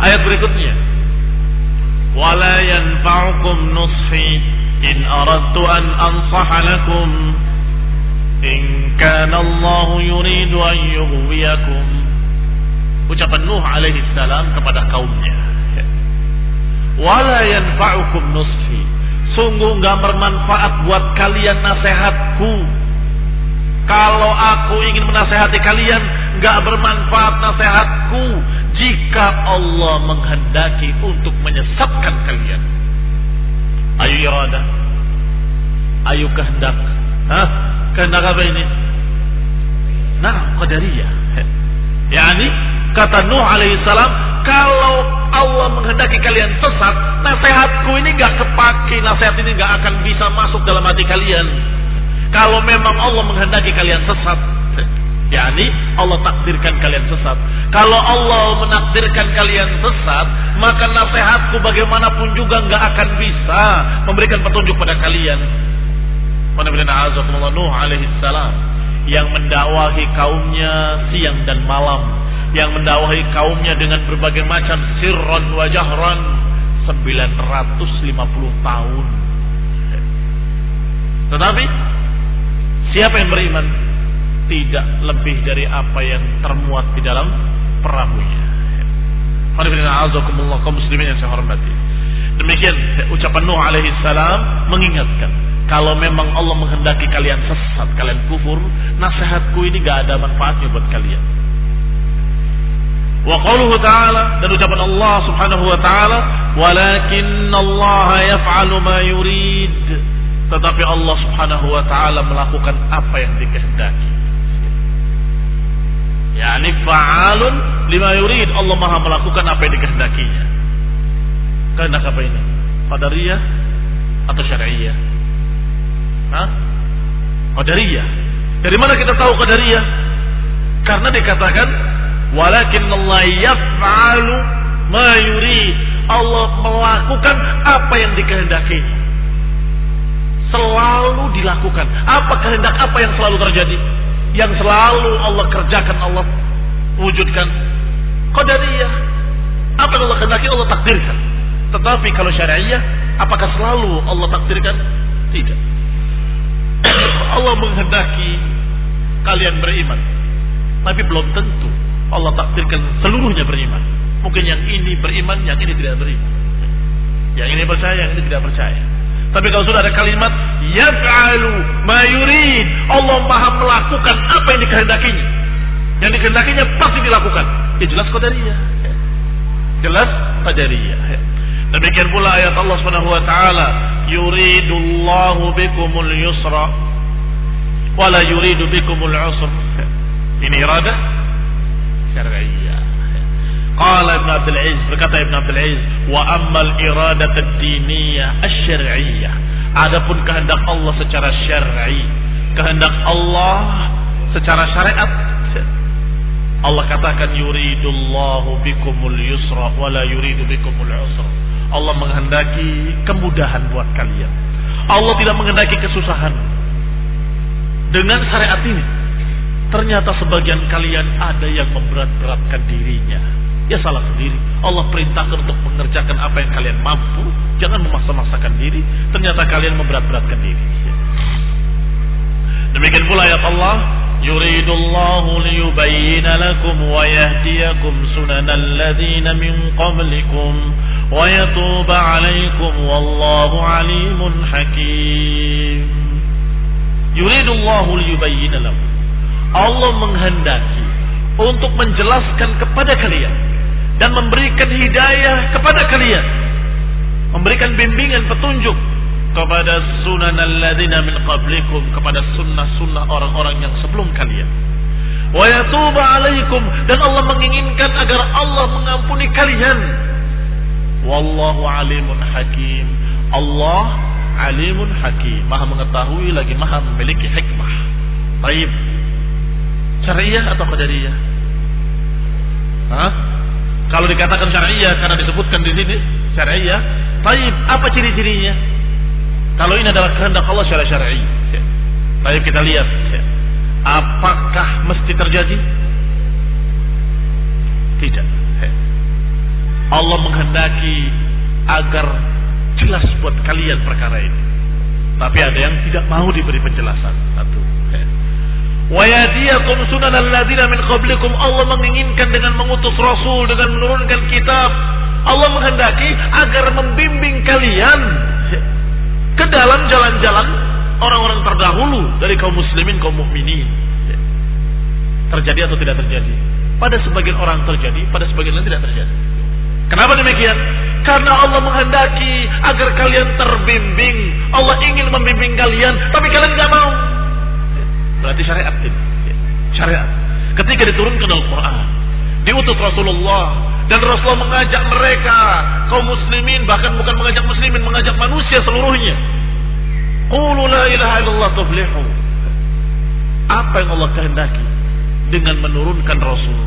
Ayat berikutnya. Wala yanfa'ukum nushi in aradtu an ansaha lakum in kana Allah yuridu an yughwiyakum. Ucapan Nuh alaihi salam kepada kaumnya. Wala yanfa'ukum nushi. Sungguh enggak bermanfaat buat kalian nasihatku kalau aku ingin menasehati kalian, nggak bermanfaat nasihatku jika Allah menghendaki untuk menyesatkan kalian. Ayo irada. Ayo kehendak. Hah? Kehendak apa ini? Nah, qadariyah. Yani kata Nuh alaihissalam, kalau Allah menghendaki kalian sesat, nasihatku ini nggak kepake, nasihat ini nggak akan bisa masuk dalam hati kalian kalau memang Allah menghendaki kalian sesat, yakni Allah takdirkan kalian sesat. Kalau Allah menakdirkan kalian sesat, maka nasihatku bagaimanapun juga nggak akan bisa memberikan petunjuk pada kalian. Nuh alaihi salam yang mendakwahi kaumnya siang dan malam, yang mendakwahi kaumnya dengan berbagai macam sirron wajahron 950 tahun. Tetapi Siapa yang beriman tidak lebih dari apa yang termuat di dalam perahunya. kaum muslimin yang saya hormati. Demikian ucapan Nuh alaihi salam mengingatkan kalau memang Allah menghendaki kalian sesat, kalian kufur, nasihatku ini gak ada manfaatnya buat kalian. Wa qauluhu ta'ala dan ucapan Allah Subhanahu wa taala, "Walakin Allah yaf'alu ma yurid." Tetapi Allah subhanahu wa ta'ala melakukan apa yang dikehendaki. Yani fa'alun lima yurid. Allah maha melakukan apa yang dikehendakinya. Kehendak apa ini? Qadariyah atau syariah? Hah? Qadariyah. Dari mana kita tahu Qadariyah? Karena dikatakan walakin Allah yaf'alu ma. Allah melakukan apa yang dikehendakinya selalu dilakukan. Apa kehendak apa yang selalu terjadi? Yang selalu Allah kerjakan, Allah wujudkan. Qadariyah. Apa yang Allah kehendaki Allah takdirkan. Tetapi kalau syariah, apakah selalu Allah takdirkan? Tidak. [CLEARS THROAT] Allah menghendaki kalian beriman. Tapi belum tentu Allah takdirkan seluruhnya beriman. Mungkin yang ini beriman, yang ini tidak beriman. Yang ini percaya, yang ini tidak percaya. Tapi kalau sudah ada kalimat yaf'alu ma yurid, Allah Maha melakukan apa yang dikehendakinya. Yang dikehendakinya pasti dilakukan. Ya jelas qadariyah. Jelas qadariyah. Demikian pula ayat Allah Subhanahu wa taala, yuridullahu bikumul yusra wala yuridu bikumul usra. Ini iradah syar'iyyah. Qala Ibn Abdul Aziz berkata Ibn Abdul Aziz wa ammal iradat ad-diniyah asy-syar'iyyah. Adapun kehendak Allah secara syar'i, kehendak Allah secara syariat Allah katakan yuridullahu bikumul yusra wa la yuridu bikumul usra. Allah menghendaki kemudahan buat kalian. Allah tidak menghendaki kesusahan. Dengan syariat ini, ternyata sebagian kalian ada yang memberat-beratkan dirinya. Ya salah sendiri. Allah perintahkan untuk mengerjakan apa yang kalian mampu. Jangan memaksa-maksakan diri. Ternyata kalian memberat-beratkan diri. Demikian pula ayat Allah. Yuridullahu liyubayyina lakum wa yahdiyakum sunanal ladhina min qablikum wa yatuba alaikum wallahu alimun hakim. Yuridullahu liyubayyina lakum. Allah menghendaki untuk menjelaskan kepada kalian dan memberikan hidayah kepada kalian. Memberikan bimbingan petunjuk kepada sunan alladzina min qablikum kepada sunnah-sunnah orang-orang yang sebelum kalian. Wa yatuba alaikum dan Allah menginginkan agar Allah mengampuni kalian. Wallahu alimun hakim. Allah alimun hakim. Maha mengetahui lagi maha memiliki hikmah. Baik syariah atau qadariyah Hah? Kalau dikatakan syariah karena disebutkan di sini syariah, baik apa ciri-cirinya? Kalau ini adalah kehendak Allah secara syar'i. Baik kita lihat. Apakah mesti terjadi? Tidak. Allah menghendaki agar jelas buat kalian perkara ini. Tapi ada yang tidak mau diberi penjelasan. Satu. Wayadiyakum sunan alladzina min qablikum. Allah menginginkan dengan mengutus rasul dengan menurunkan kitab. Allah menghendaki agar membimbing kalian ke dalam jalan-jalan orang-orang terdahulu dari kaum muslimin kaum mukminin terjadi atau tidak terjadi? Pada sebagian orang terjadi pada sebagian lain tidak terjadi. Kenapa demikian? Karena Allah menghendaki agar kalian terbimbing. Allah ingin membimbing kalian tapi kalian tidak mau Berarti syariat ini. Syariat. Ketika diturunkan Al-Quran. Diutus Rasulullah. Dan Rasulullah mengajak mereka. kaum muslimin. Bahkan bukan mengajak muslimin. Mengajak manusia seluruhnya. Qulu la ilaha. Apa yang Allah kehendaki. Dengan menurunkan Rasul.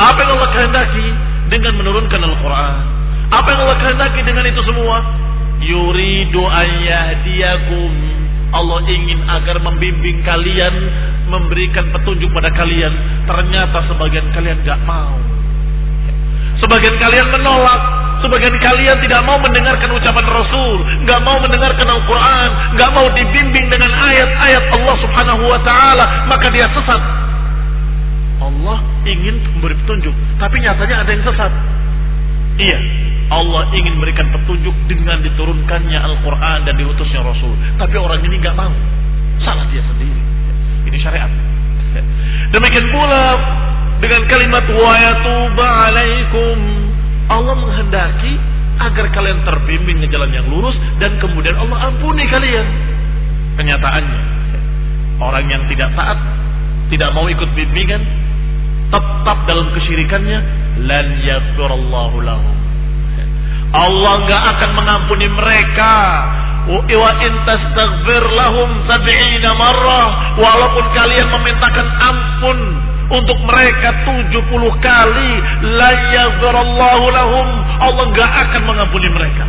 Apa yang Allah kehendaki. Dengan menurunkan Al-Quran. Apa yang Allah kehendaki dengan itu semua. Yuridu ayyahdiyakum Allah ingin agar membimbing kalian, memberikan petunjuk pada kalian. Ternyata sebagian kalian gak mau. Sebagian kalian menolak. Sebagian kalian tidak mau mendengarkan ucapan Rasul. Gak mau mendengarkan Al-Quran. Gak mau dibimbing dengan ayat-ayat Allah subhanahu wa ta'ala. Maka dia sesat. Allah ingin memberi petunjuk. Tapi nyatanya ada yang sesat. Iya, Allah ingin memberikan petunjuk dengan diturunkannya Al-Quran dan diutusnya Rasul. Tapi orang ini nggak mau. Salah dia sendiri. Ini syariat. [LAUGHS] Demikian pula dengan kalimat wa yatuba alaikum. Allah menghendaki agar kalian terbimbing ke jalan yang lurus dan kemudian Allah ampuni kalian. Kenyataannya orang yang tidak taat, tidak mau ikut bimbingan, tetap dalam kesyirikannya, lan yaghfirallahu lahum Allah nggak akan mengampuni mereka. Wa in tastaghfir lahum sab'ina marrah walaupun kalian memintakan ampun untuk mereka 70 kali la yaghfirallahu lahum Allah nggak akan mengampuni mereka.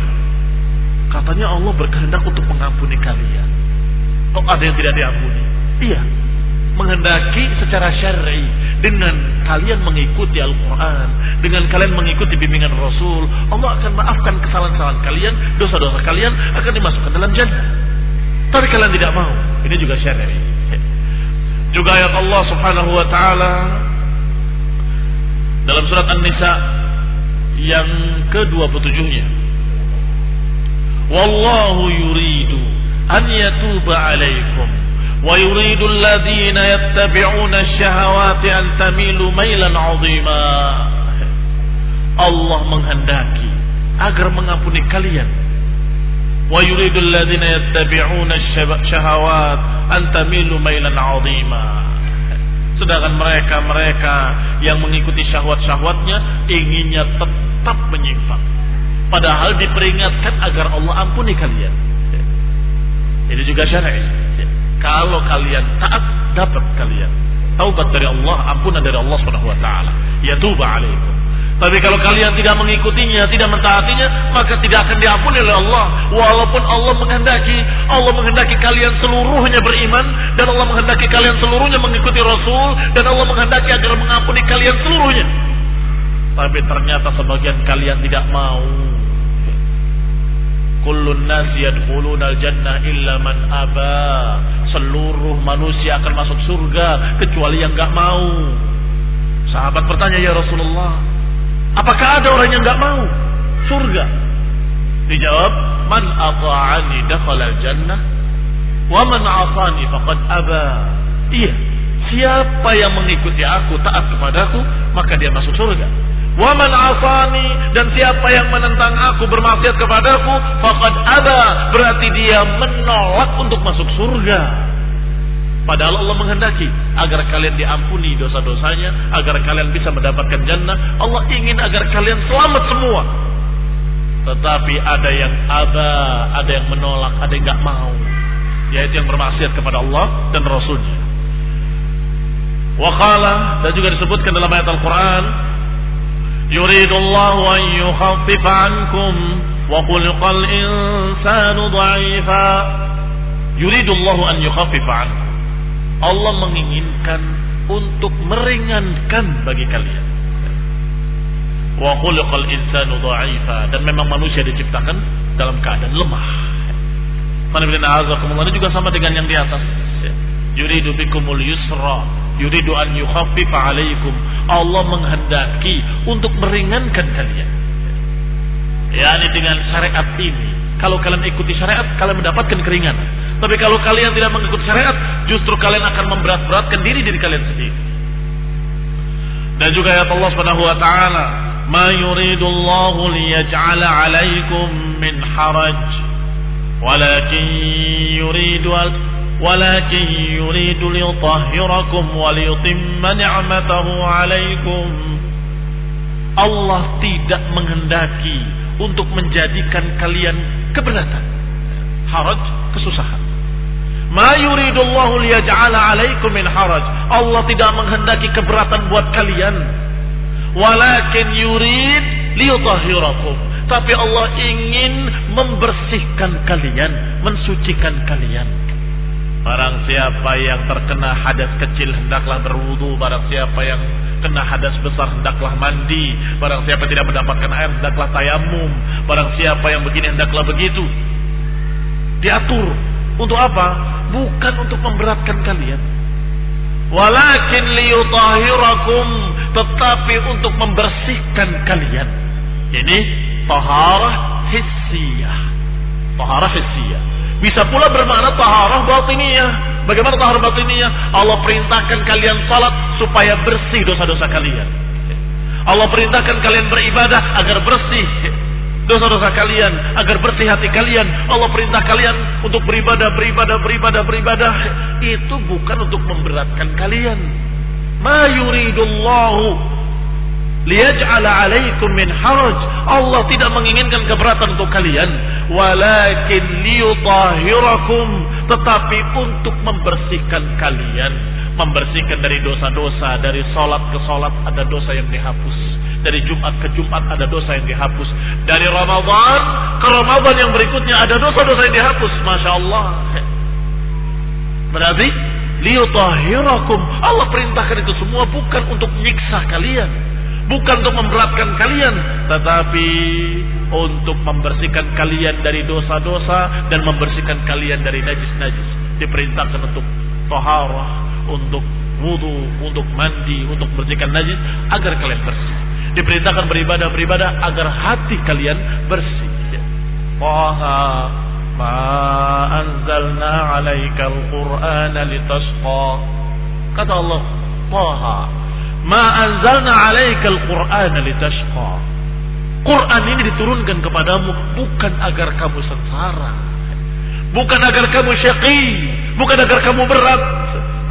Katanya Allah berkehendak untuk mengampuni kalian. Kok ada yang tidak diampuni? Iya. Menghendaki secara syar'i dengan kalian mengikuti Al-Quran, dengan kalian mengikuti bimbingan Rasul, Allah akan maafkan kesalahan-kesalahan kalian, dosa-dosa kalian akan dimasukkan dalam jannah. Tapi kalian tidak mau, ini juga syar'i. Juga ayat Allah Subhanahu wa taala dalam surat An-Nisa yang ke-27-nya. Wallahu yuridu an yatuba alaikum yuridu alladhina yattabi'una ash-shahawati an tamilu mailan 'azima. Allah menghendaki agar mengampuni kalian. Wa yuridu alladhina yattabi'una ash-shahawat an tamilu mailan. Sedangkan mereka-mereka yang mengikuti syahwat-syahwatnya inginnya tetap menyimpang. Padahal diperingatkan agar Allah ampuni kalian. Ini juga syar'i. Kalau kalian taat, dapat kalian. Taubat dari Allah, ampunan dari Allah Subhanahu wa taala. Ya tuba alaikum. Tapi kalau kalian tidak mengikutinya, tidak mentaatinya, maka tidak akan diampuni oleh Allah. Walaupun Allah menghendaki, Allah menghendaki kalian seluruhnya beriman, dan Allah menghendaki kalian seluruhnya mengikuti Rasul, dan Allah menghendaki agar mengampuni kalian seluruhnya. Tapi ternyata sebagian kalian tidak mau. Kullun nasi yadkhuluna al-jannah illa man aba. Seluruh manusia akan masuk surga kecuali yang enggak mau. Sahabat bertanya, "Ya Rasulullah, Apakah ada orang yang nggak mau surga? Dijawab, man ata'ani dakhala jannah wa man 'asani faqad aba. Iya, siapa yang mengikuti aku, taat kepadaku, maka dia masuk surga. Wa man 'asani dan siapa yang menentang aku, bermaksiat kepadaku, faqad aba, berarti dia menolak untuk masuk surga. Padahal Allah menghendaki agar kalian diampuni dosa-dosanya, agar kalian bisa mendapatkan jannah. Allah ingin agar kalian selamat semua. Tetapi ada yang ada, ada yang menolak, ada yang nggak mau. Yaitu yang bermaksiat kepada Allah dan Rasulnya. Wakala dan juga disebutkan dalam ayat Al-Quran, Yuridullahu an yukhaffifa ankum wa khulqal insanu dha'ifa. Yuridullahu an yukhaffifa ankum. Allah menginginkan untuk meringankan bagi kalian. Wa khuluqal insanu dha'ifa dan memang manusia diciptakan dalam keadaan lemah. Ini juga sama dengan yang di atas. Yuridu bikumul yusra, yuridu an yukhaffifa alaikum. Allah menghendaki untuk meringankan kalian. Ya, ini dengan syariat ini kalau kalian ikuti syariat, kalian mendapatkan keringanan. Tapi kalau kalian tidak mengikuti syariat, justru kalian akan memberat-beratkan diri diri kalian sendiri. Dan juga ayat Allah Subhanahu wa taala, "Ma yuridullahu liyaj'ala 'alaikum min haraj, walakin yuridu ولكن يريد ليطهركم وليتم نعمته عليكم Allah tidak menghendaki untuk menjadikan kalian keberatan. Haraj, kesusahan. Ma yuridullahu liyaj'ala 'alaikum min haraj. Allah tidak menghendaki keberatan buat kalian. Walakin yurid liyutahhirakum. Tapi Allah ingin membersihkan kalian, mensucikan kalian. Barang siapa yang terkena hadas kecil hendaklah berwudu. Barang siapa yang kena hadas besar hendaklah mandi. Barang siapa tidak mendapatkan air hendaklah tayamum. Barang siapa yang begini hendaklah begitu. Diatur. Untuk apa? Bukan untuk memberatkan kalian. Walakin liyutahirakum. Tetapi untuk membersihkan kalian. Ini taharah hissiyah. Taharah hissiyah bisa pula bermakna taharah batiniyah. Bagaimana taharah batiniyah? Allah perintahkan kalian salat supaya bersih dosa-dosa kalian. Allah perintahkan kalian beribadah agar bersih dosa-dosa kalian, agar bersih hati kalian. Allah perintah kalian untuk beribadah, beribadah, beribadah, beribadah. Itu bukan untuk memberatkan kalian. Ma yuridullahu liyaj'ala 'alaikum min haraj. Allah tidak menginginkan keberatan untuk kalian, walakin liyutahhirakum, tetapi untuk membersihkan kalian, membersihkan dari dosa-dosa, dari salat ke salat ada dosa yang dihapus, dari Jumat ke Jumat ada dosa yang dihapus, dari Ramadan ke Ramadan yang berikutnya ada dosa-dosa yang dihapus, masya Allah. Berarti liyutahhirakum. Allah perintahkan itu semua bukan untuk menyiksa kalian, bukan untuk memberatkan kalian, tetapi untuk membersihkan kalian dari dosa-dosa dan membersihkan kalian dari najis-najis. Diperintahkan untuk taharah, untuk wudhu, untuk mandi, untuk membersihkan najis agar kalian bersih. Diperintahkan beribadah-beribadah agar hati kalian bersih. Taha ma anzalna 'alaikal qur'ana litasqa. Kata Allah, Taha ma anzalna 'alaikal qur'ana litasqa. Quran ini diturunkan kepadamu bukan agar kamu sengsara, bukan agar kamu syaqi, bukan agar kamu berat,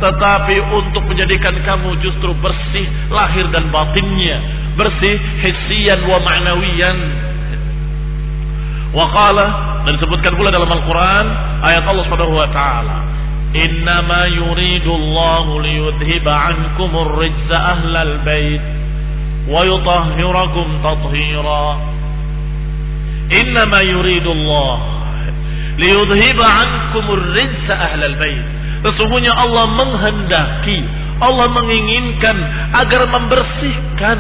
tetapi untuk menjadikan kamu justru bersih lahir dan batinnya, bersih hissian wa ma'nawiyan. Wa qala dan disebutkan pula dalam Al-Qur'an ayat Allah Subhanahu wa taala, "Innama yuridu Allahu liyudhhiba 'ankum ar-rijza ahlal bait wa yutahhirakum tathira." Innama yuridu Allah liyudhhiba 'ankum ar-rijza ahlal bait Sesungguhnya Allah menghendaki, Allah menginginkan agar membersihkan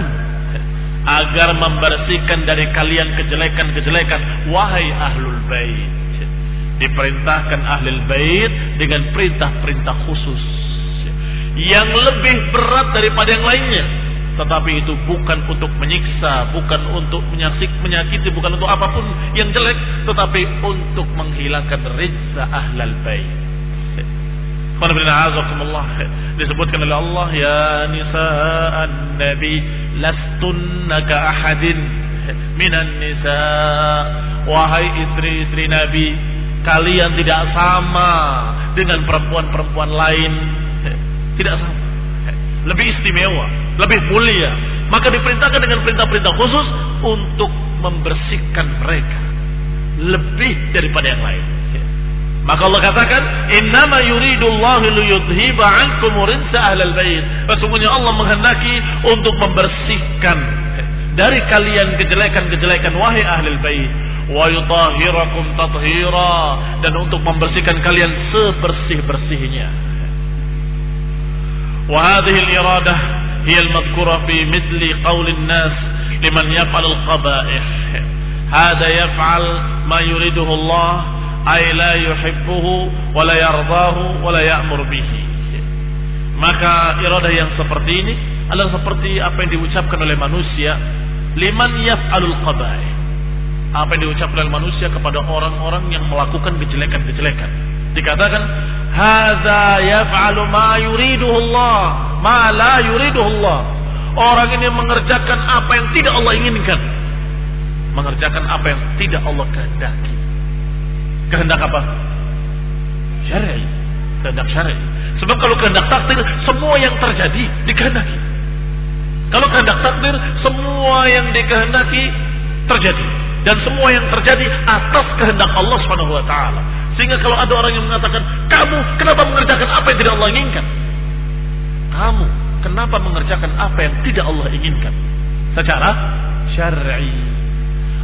agar membersihkan dari kalian kejelekan-kejelekan wahai ahlul bait. Diperintahkan ahlul bait dengan perintah-perintah khusus. Yang lebih berat daripada yang lainnya. Tetapi itu bukan untuk menyiksa, bukan untuk menyakit, menyakiti, bukan untuk apa pun yang jelek, tetapi untuk menghilangkan rizza ahlul bait. Disebutkan oleh Allah ya nisa'an nabi lastunna ahadin minan nisa wahai istri-istri nabi kalian tidak sama dengan perempuan-perempuan lain. Tidak sama. Lebih istimewa lebih mulia. Maka diperintahkan dengan perintah-perintah khusus untuk membersihkan mereka lebih daripada yang lain. Maka Allah katakan, "Innama yuridullahu liyudhiba 'ankum rinsa ahlal bait." Sesungguhnya Allah menghendaki untuk membersihkan dari kalian kejelekan-kejelekan wahai ahlul bait wa yutahhirakum tathira dan untuk membersihkan kalian sebersih-bersihnya. Wa hadhihi al-iradah hiya al-madhkura fi mithli qawli an-nas liman yaf'al al-qaba'ih. Hada yaf'al ma yuriduhu Allah ay la yuhibbuhu wa la yardahu wa la ya'mur bihi. Maka iradah yang seperti ini adalah seperti apa yang diucapkan oleh manusia liman yaf'alul qabaih. Apa yang diucapkan oleh manusia kepada orang-orang yang melakukan kejelekan-kejelekan. Dikatakan hadza yaf'alu ma yuriduhu Allah, ma la Allah. Orang ini mengerjakan apa yang tidak Allah inginkan. Mengerjakan apa yang tidak Allah kehendaki. Kehendak apa? Syar'i. Kehendak syar'i. Sebab kalau kehendak takdir, semua yang terjadi dikehendaki. Kalau kehendak takdir, semua yang dikehendaki terjadi. Dan semua yang terjadi atas kehendak Allah Subhanahu wa taala. Sehingga kalau ada orang yang mengatakan, "Kamu kenapa mengerjakan apa yang tidak Allah inginkan?" Kamu kenapa mengerjakan apa yang tidak Allah inginkan? Secara syar'i.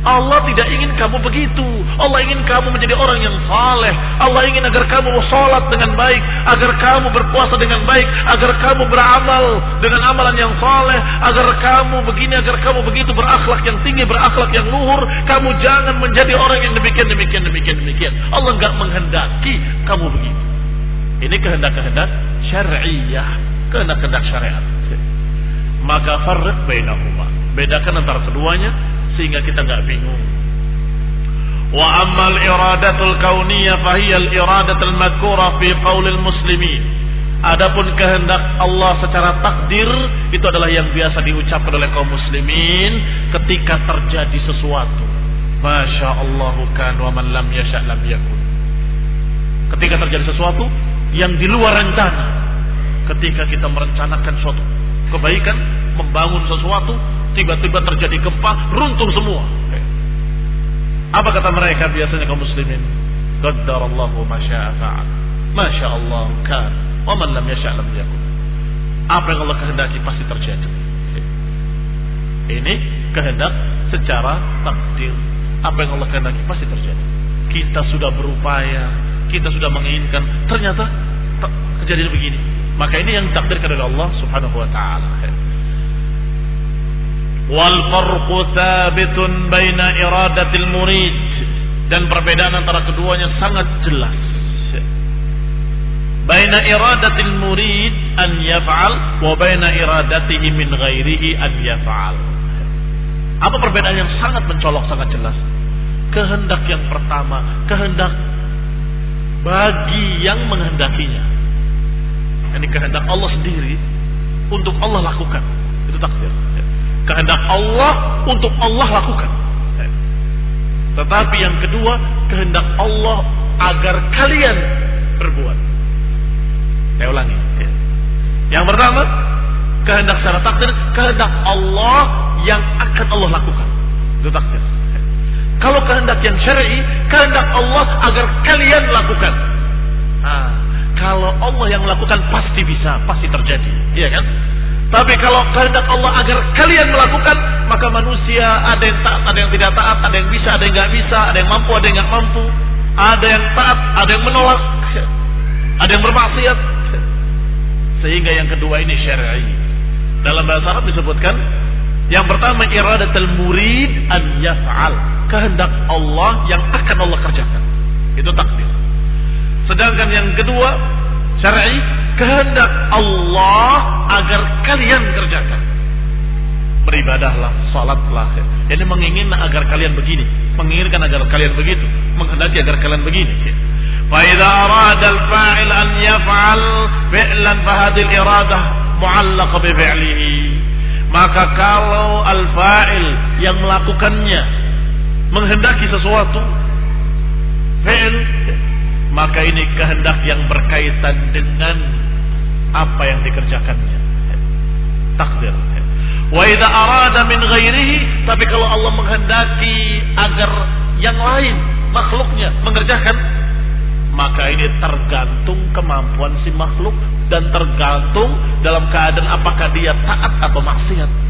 Allah tidak ingin kamu begitu. Allah ingin kamu menjadi orang yang saleh. Allah ingin agar kamu sholat dengan baik, agar kamu berpuasa dengan baik, agar kamu beramal dengan amalan yang saleh, agar kamu begini, agar kamu begitu berakhlak yang tinggi, berakhlak yang luhur. Kamu jangan menjadi orang yang demikian, demikian, demikian, demikian. Allah nggak menghendaki kamu begitu. Ini kehendak-kehendak syariah, kehendak-kehendak syariat. Maka farq bainahuma. Bedakan antara keduanya sehingga kita nggak bingung. Wa ammal iradatul kauniyah fahiyal iradatul madkura fi qaulil muslimin. Adapun kehendak Allah secara takdir itu adalah yang biasa diucapkan oleh kaum muslimin ketika terjadi sesuatu. Masya Allah kan wa man lam yasha lam yakun. Ketika terjadi sesuatu yang di luar rencana. Ketika kita merencanakan suatu kebaikan, membangun sesuatu, tiba-tiba terjadi gempa, runtuh semua. Apa kata mereka biasanya kaum muslimin? Qaddarallahu ma syaa fa'al. Masya Allah kan. Wa man lam yasha' lam yakun. Apa yang Allah kehendaki pasti terjadi. Ini kehendak secara takdir. Apa yang Allah kehendaki pasti terjadi. Kita sudah berupaya, kita sudah menginginkan, ternyata terjadi begini. Maka ini yang ditakdirkan oleh Allah Subhanahu wa taala. Wal thabitun baina iradatil murid dan perbedaan antara keduanya sangat jelas. Baina iradatil murid an yaf'al wa baina iradatihi min ghairihi an yaf'al. Apa perbedaan yang sangat mencolok sangat jelas? Kehendak yang pertama, kehendak bagi yang menghendakinya. Ini kehendak Allah sendiri untuk Allah lakukan. Itu takdir. Kehendak Allah untuk Allah lakukan. Tetapi yang kedua, kehendak Allah agar kalian berbuat. Saya ulangi. Yang pertama, kehendak secara takdir, kehendak Allah yang akan Allah lakukan. Itu takdir. Kalau kehendak yang syar'i, kehendak Allah agar kalian lakukan. Nah, kalau Allah yang melakukan pasti bisa, pasti terjadi. Iya kan? Tapi kalau kehendak Allah agar kalian melakukan, maka manusia ada yang taat, ada yang tidak taat, ada yang bisa, ada yang nggak bisa, ada yang mampu, ada yang nggak mampu, ada yang taat, ada yang menolak, ada yang bermaksiat. Sehingga yang kedua ini syar'i. Dalam bahasa Arab disebutkan yang pertama iradatul murid an yaf'al, kehendak Allah yang akan Allah kerjakan. Itu takdir. Sedangkan yang kedua syar'i kehendak Allah agar kalian kerjakan. Beribadahlah, salatlah. Ini menginginkan agar kalian begini, menginginkan agar kalian begitu, menghendaki agar kalian begini. فإذا أراد الفاعل أن يفعل فعلا فهذه الإرادة معلقة بفعله maka kalau al-fa'il yang melakukannya menghendaki sesuatu fi'il maka ini kehendak yang berkaitan dengan apa yang dikerjakannya. Takdir. Wa idza arada min ghairihi, tapi kalau Allah menghendaki agar yang lain makhluknya mengerjakan, maka ini tergantung kemampuan si makhluk dan tergantung dalam keadaan apakah dia taat atau maksiat.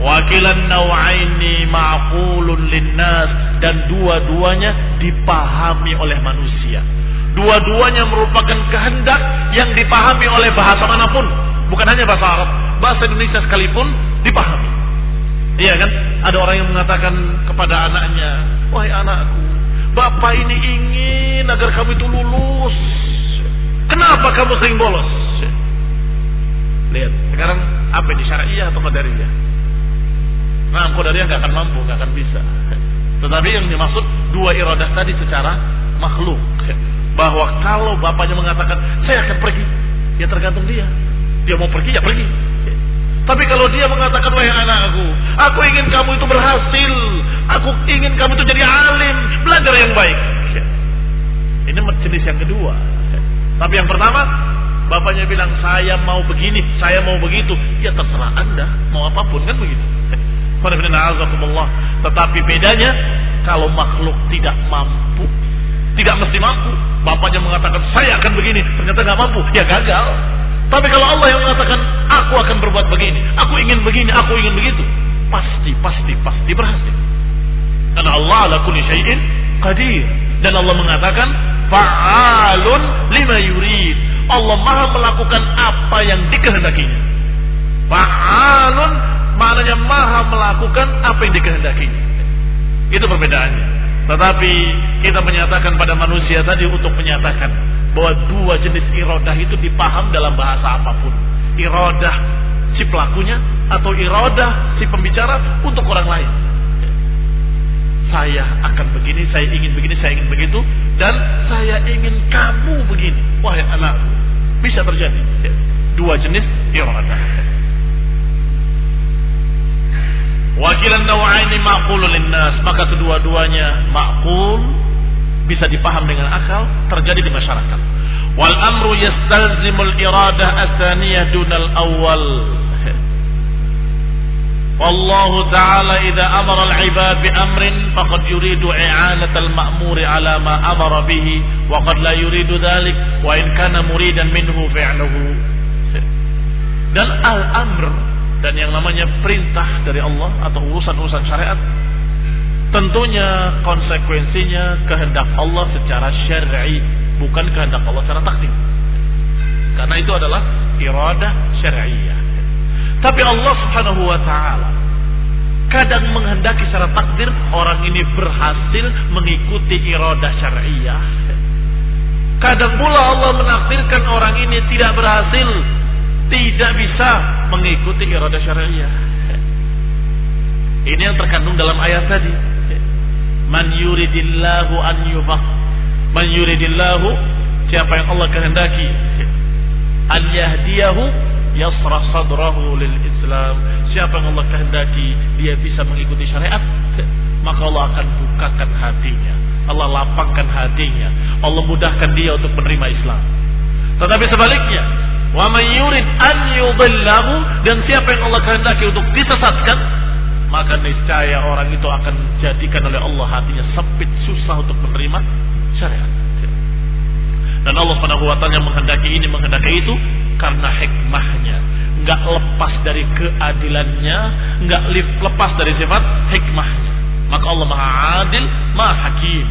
Wakilan nawaini ma'qulun linnas dan dua-duanya dipahami oleh manusia. Dua-duanya merupakan kehendak yang dipahami oleh bahasa mana pun, bukan hanya bahasa Arab, bahasa Indonesia sekalipun dipahami. Iya kan? Ada orang yang mengatakan kepada anaknya, "Wahai anakku, bapak ini ingin agar kamu itu lulus. Kenapa kamu sering bolos?" Lihat, sekarang apa di syariah atau qadariyah? Nah, dia nggak akan mampu, nggak akan bisa. Tetapi yang dimaksud dua iradah tadi secara makhluk. Bahwa kalau bapaknya mengatakan, saya akan pergi. Ya tergantung dia. Dia mau pergi, ya pergi. Tapi kalau dia mengatakan, wahai anakku, aku ingin kamu itu berhasil. Aku ingin kamu itu jadi alim. Belajar yang baik. Ini jenis yang kedua. Tapi yang pertama, bapaknya bilang, saya mau begini, saya mau begitu. Ya terserah anda, mau apa pun kan begitu. Tetapi bedanya kalau makhluk tidak mampu, tidak mesti mampu. Bapaknya mengatakan saya akan begini, ternyata nggak mampu, ya gagal. Tapi kalau Allah yang mengatakan aku akan berbuat begini, aku ingin begini, aku ingin begitu, pasti, pasti, pasti berhasil. Karena Allah ala kulli syai'in qadir. Dan Allah mengatakan fa'alun lima yurid. Allah maha melakukan apa yang dikehendakinya. Fa'alun maknanya maha melakukan apa yang dikehendakinya. Itu perbedaannya. Tetapi kita menyatakan pada manusia tadi untuk menyatakan bahwa dua jenis irodah itu dipaham dalam bahasa apa pun. Irodah si pelakunya atau irodah si pembicara untuk orang lain. Saya akan begini, saya ingin begini, saya ingin begitu, dan saya ingin kamu begini. Wahai anakku, bisa terjadi. Dua jenis irodah. Wakilan nawaini maqulul linnas, maka kedua-duanya makul bisa dipaham dengan akal terjadi di masyarakat. Wal amru yastalzimul iradah asaniyah dunal awal. Wallahu ta'ala idza amara al-ibad bi amrin faqad yuridu i'anata al-ma'muri ala ma amara bihi wa qad la yuridu dhalik wa in kana muridan minhu fi'luhu. Dan al-amr dan yang namanya perintah dari Allah atau urusan-urusan syariat tentunya konsekuensinya kehendak Allah secara syar'i bukan kehendak Allah secara takdir Karena itu adalah iradah syariah. Tapi Allah Subhanahu wa taala kadang menghendaki secara takdir orang ini berhasil mengikuti iradah syariah. Kadang pula Allah menakdirkan orang ini tidak berhasil, tidak bisa mengikuti iradah syariah. Ini yang terkandung dalam ayat tadi. Man yuridillahu an yufah. Man yuridillahu siapa yang Allah kehendaki an yahdiyahu yasrah sadrahu lil Islam. Siapa yang Allah kehendaki dia bisa mengikuti syariat, maka Allah akan bukakan hatinya. Allah lapangkan hatinya. Allah mudahkan dia untuk menerima Islam. Tetapi sebaliknya, wa may yurid an yudillahu dan siapa yang Allah kehendaki untuk disesatkan, maka niscaya orang itu akan dijadikan oleh Allah hatinya sempit susah untuk menerima syariat. Dan Allah Subhanahu wa taala menghendaki ini, menghendaki itu karena hikmahnya. Enggak lepas dari keadilannya, enggak lepas dari sifat hikmahnya. Maka Allah Maha Adil, Maha Hakim.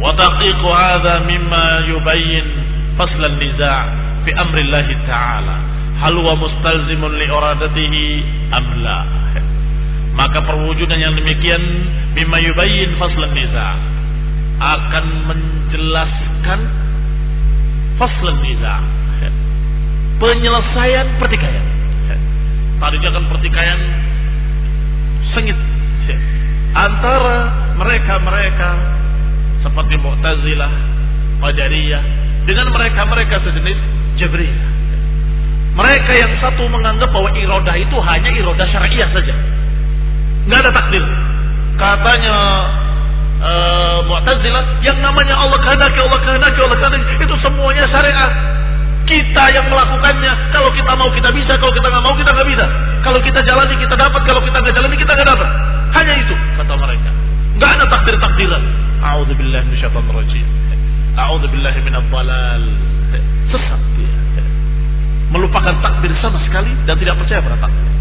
وتحقيق هذا مما يبين فصل النزاع في أمر الله تعالى هل هو مستلزم لإرادته أم لا maka perwujudan yang demikian bima yubayyin faslan niza akan menjelaskan faslan niza [LAUGHS] penyelesaian pertikaian [LAUGHS] tadinya kan pertikaian sengit [LAUGHS] antara mereka-mereka seperti Mu'tazilah, Qadariyah dengan mereka-mereka sejenis Jabriyah. Mereka yang satu menganggap bahwa irodah itu hanya irodah syariah saja nggak ada takdir. Katanya uh, Mu'tazilah yang namanya Allah kehendaki, Allah kehendaki, Allah kehendaki itu semuanya syariat. Kita yang melakukannya, kalau kita mau kita bisa, kalau kita nggak mau kita nggak bisa. Kalau kita jalani kita dapat, kalau kita nggak jalani kita nggak dapat. Hanya itu kata mereka. Nggak ada takdir takdiran. A'udzubillah minasyaitonir rajim. A'udzubillah minadh dhalal. Sesat dia. Melupakan takdir sama sekali dan tidak percaya pada takdir.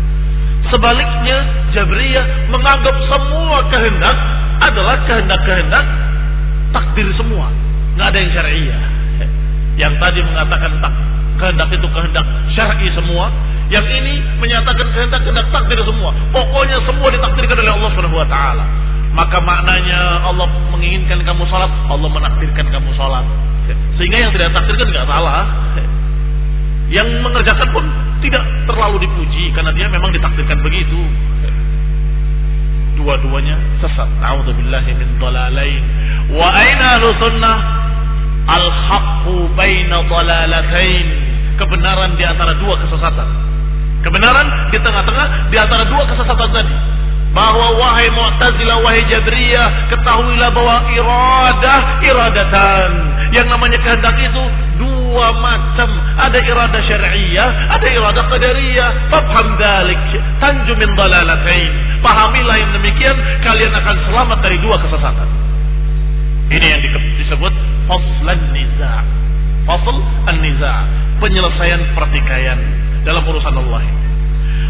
Sebaliknya Jabriyah menganggap semua kehendak adalah kehendak-kehendak takdir semua. Nggak ada yang syariah. Yang tadi mengatakan tak kehendak itu kehendak syar'i semua. Yang ini menyatakan kehendak kehendak takdir semua. Pokoknya semua ditakdirkan oleh Allah Subhanahu wa taala. Maka maknanya Allah menginginkan kamu salat, Allah menakdirkan kamu salat. Sehingga yang tidak takdirkan nggak salah. Yang mengerjakan pun tidak terlalu dipuji karena dia memang ditakdirkan begitu. Dua-duanya sesat. A'udzubillahi min dhalalain. Wa aina sunnah al-haqqu baina dhalalatain. Kebenaran di antara dua kesesatan. Kebenaran di tengah-tengah di antara dua kesesatan tadi bahwa wahai Mu'tazilah wahai Jabriyah ketahuilah bahwa iradah iradatan. Yang namanya kehendak itu dua macam. Ada iradah syariah ada iradah qadariyah. Fafham dalik tanju min dalalatain pahamilah yang demikian kalian akan selamat dari dua kesesatan. Ini yang disebut faslan niza. Fasl an-niza. Penyelesaian pertikaian dalam urusan Allah ini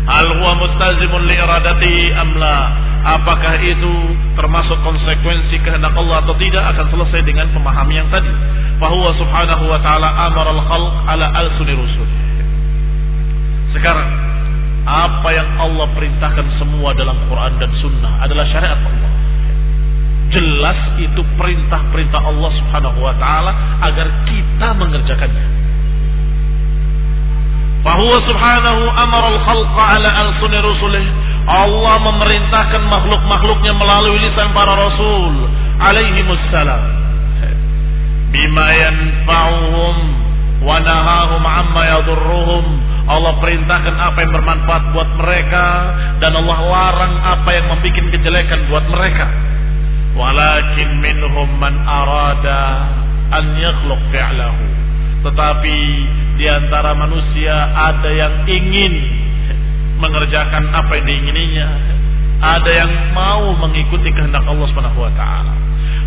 Hal huwa mustazimun li iradati amla? Apakah itu termasuk konsekuensi kehendak Allah atau tidak akan selesai dengan pemahaman yang tadi. Fahuwa subhanahu wa ta'ala amara al-khalq ala al-suni rusul. Sekarang, apa yang Allah perintahkan semua dalam Quran dan Sunnah adalah syariat Allah. Jelas itu perintah-perintah Allah subhanahu wa ta'ala agar kita mengerjakannya. Fahuwa subhanahu amaral khalqa ala al-sunni rusulih. Allah memerintahkan makhluk-makhluknya melalui lisan para rasul alaihi wassalam. Bima yanfa'uhum wa nahahum amma yadurruhum. Allah perintahkan apa yang bermanfaat buat mereka dan Allah larang apa yang membuat kejelekan buat mereka. Walakin minhum man arada an yakhluq fi'lahu. Tetapi di antara manusia ada yang ingin mengerjakan apa yang diingininya, ada yang mau mengikuti kehendak Allah Subhanahu wa taala.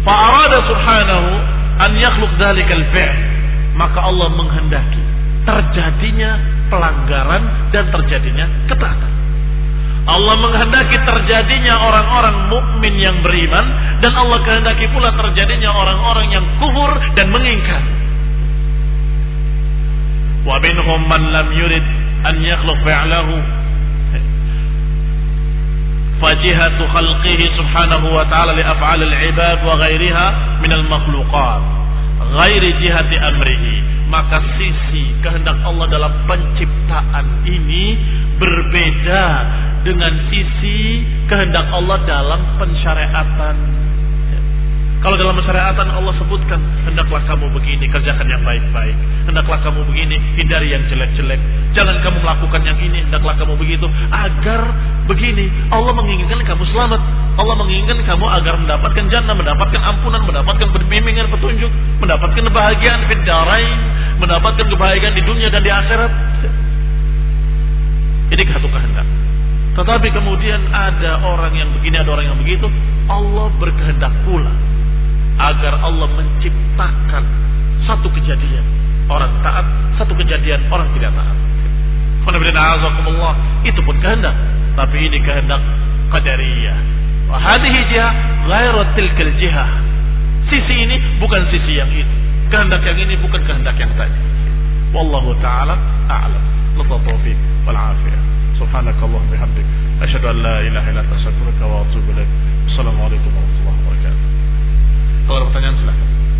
Fa arada subhanahu an yakhluq dzalikal fi'l. Maka Allah menghendaki terjadinya pelanggaran dan terjadinya ketaatan. Allah menghendaki terjadinya orang-orang mukmin yang beriman dan Allah kehendaki pula terjadinya orang-orang yang kufur dan mengingkar. Yurid an yakhluq fi'lahu fajihatu khalqihi subhanahu wa ta'ala li af'al al-ibad wa ghairiha min al-makhluqat ghairi jihati amrihi maka sisi kehendak Allah dalam penciptaan ini berbeda dengan sisi kehendak Allah dalam pensyariatan. Kalau dalam pensyariatan Allah sebutkan hendaklah kamu begini kerjakan yang baik-baik, hendaklah kamu begini hindari yang jelek-jelek, jangan kamu melakukan yang ini, hendaklah kamu begitu agar begini Allah menginginkan kamu selamat, Allah menginginkan kamu agar mendapatkan jannah, mendapatkan ampunan, mendapatkan bimbingan petunjuk, mendapatkan kebahagiaan di darain, mendapatkan kebahagiaan di dunia dan di akhirat. Ini satu kehendak. Tetapi kemudian ada orang yang begini, ada orang yang begitu. Allah berkehendak pula agar Allah menciptakan satu kejadian orang taat, satu kejadian orang tidak taat. Itu pun kehendak, tapi ini kehendak qadariyah. Wahadihi jihah ghairu tilkal. Sisi ini bukan sisi yang itu. Kehendak yang ini bukan kehendak yang tadi. Wallahu taala a'lam. Nufa taufiq wal afiyah. Subhanakallahumma bihamdik asyhadu an la ilaha illa anta astaghfiruka wa atubu ilaik. Assalamualaikum warahmatullahi wabarakatuh. 阿拉伯塔尼亚。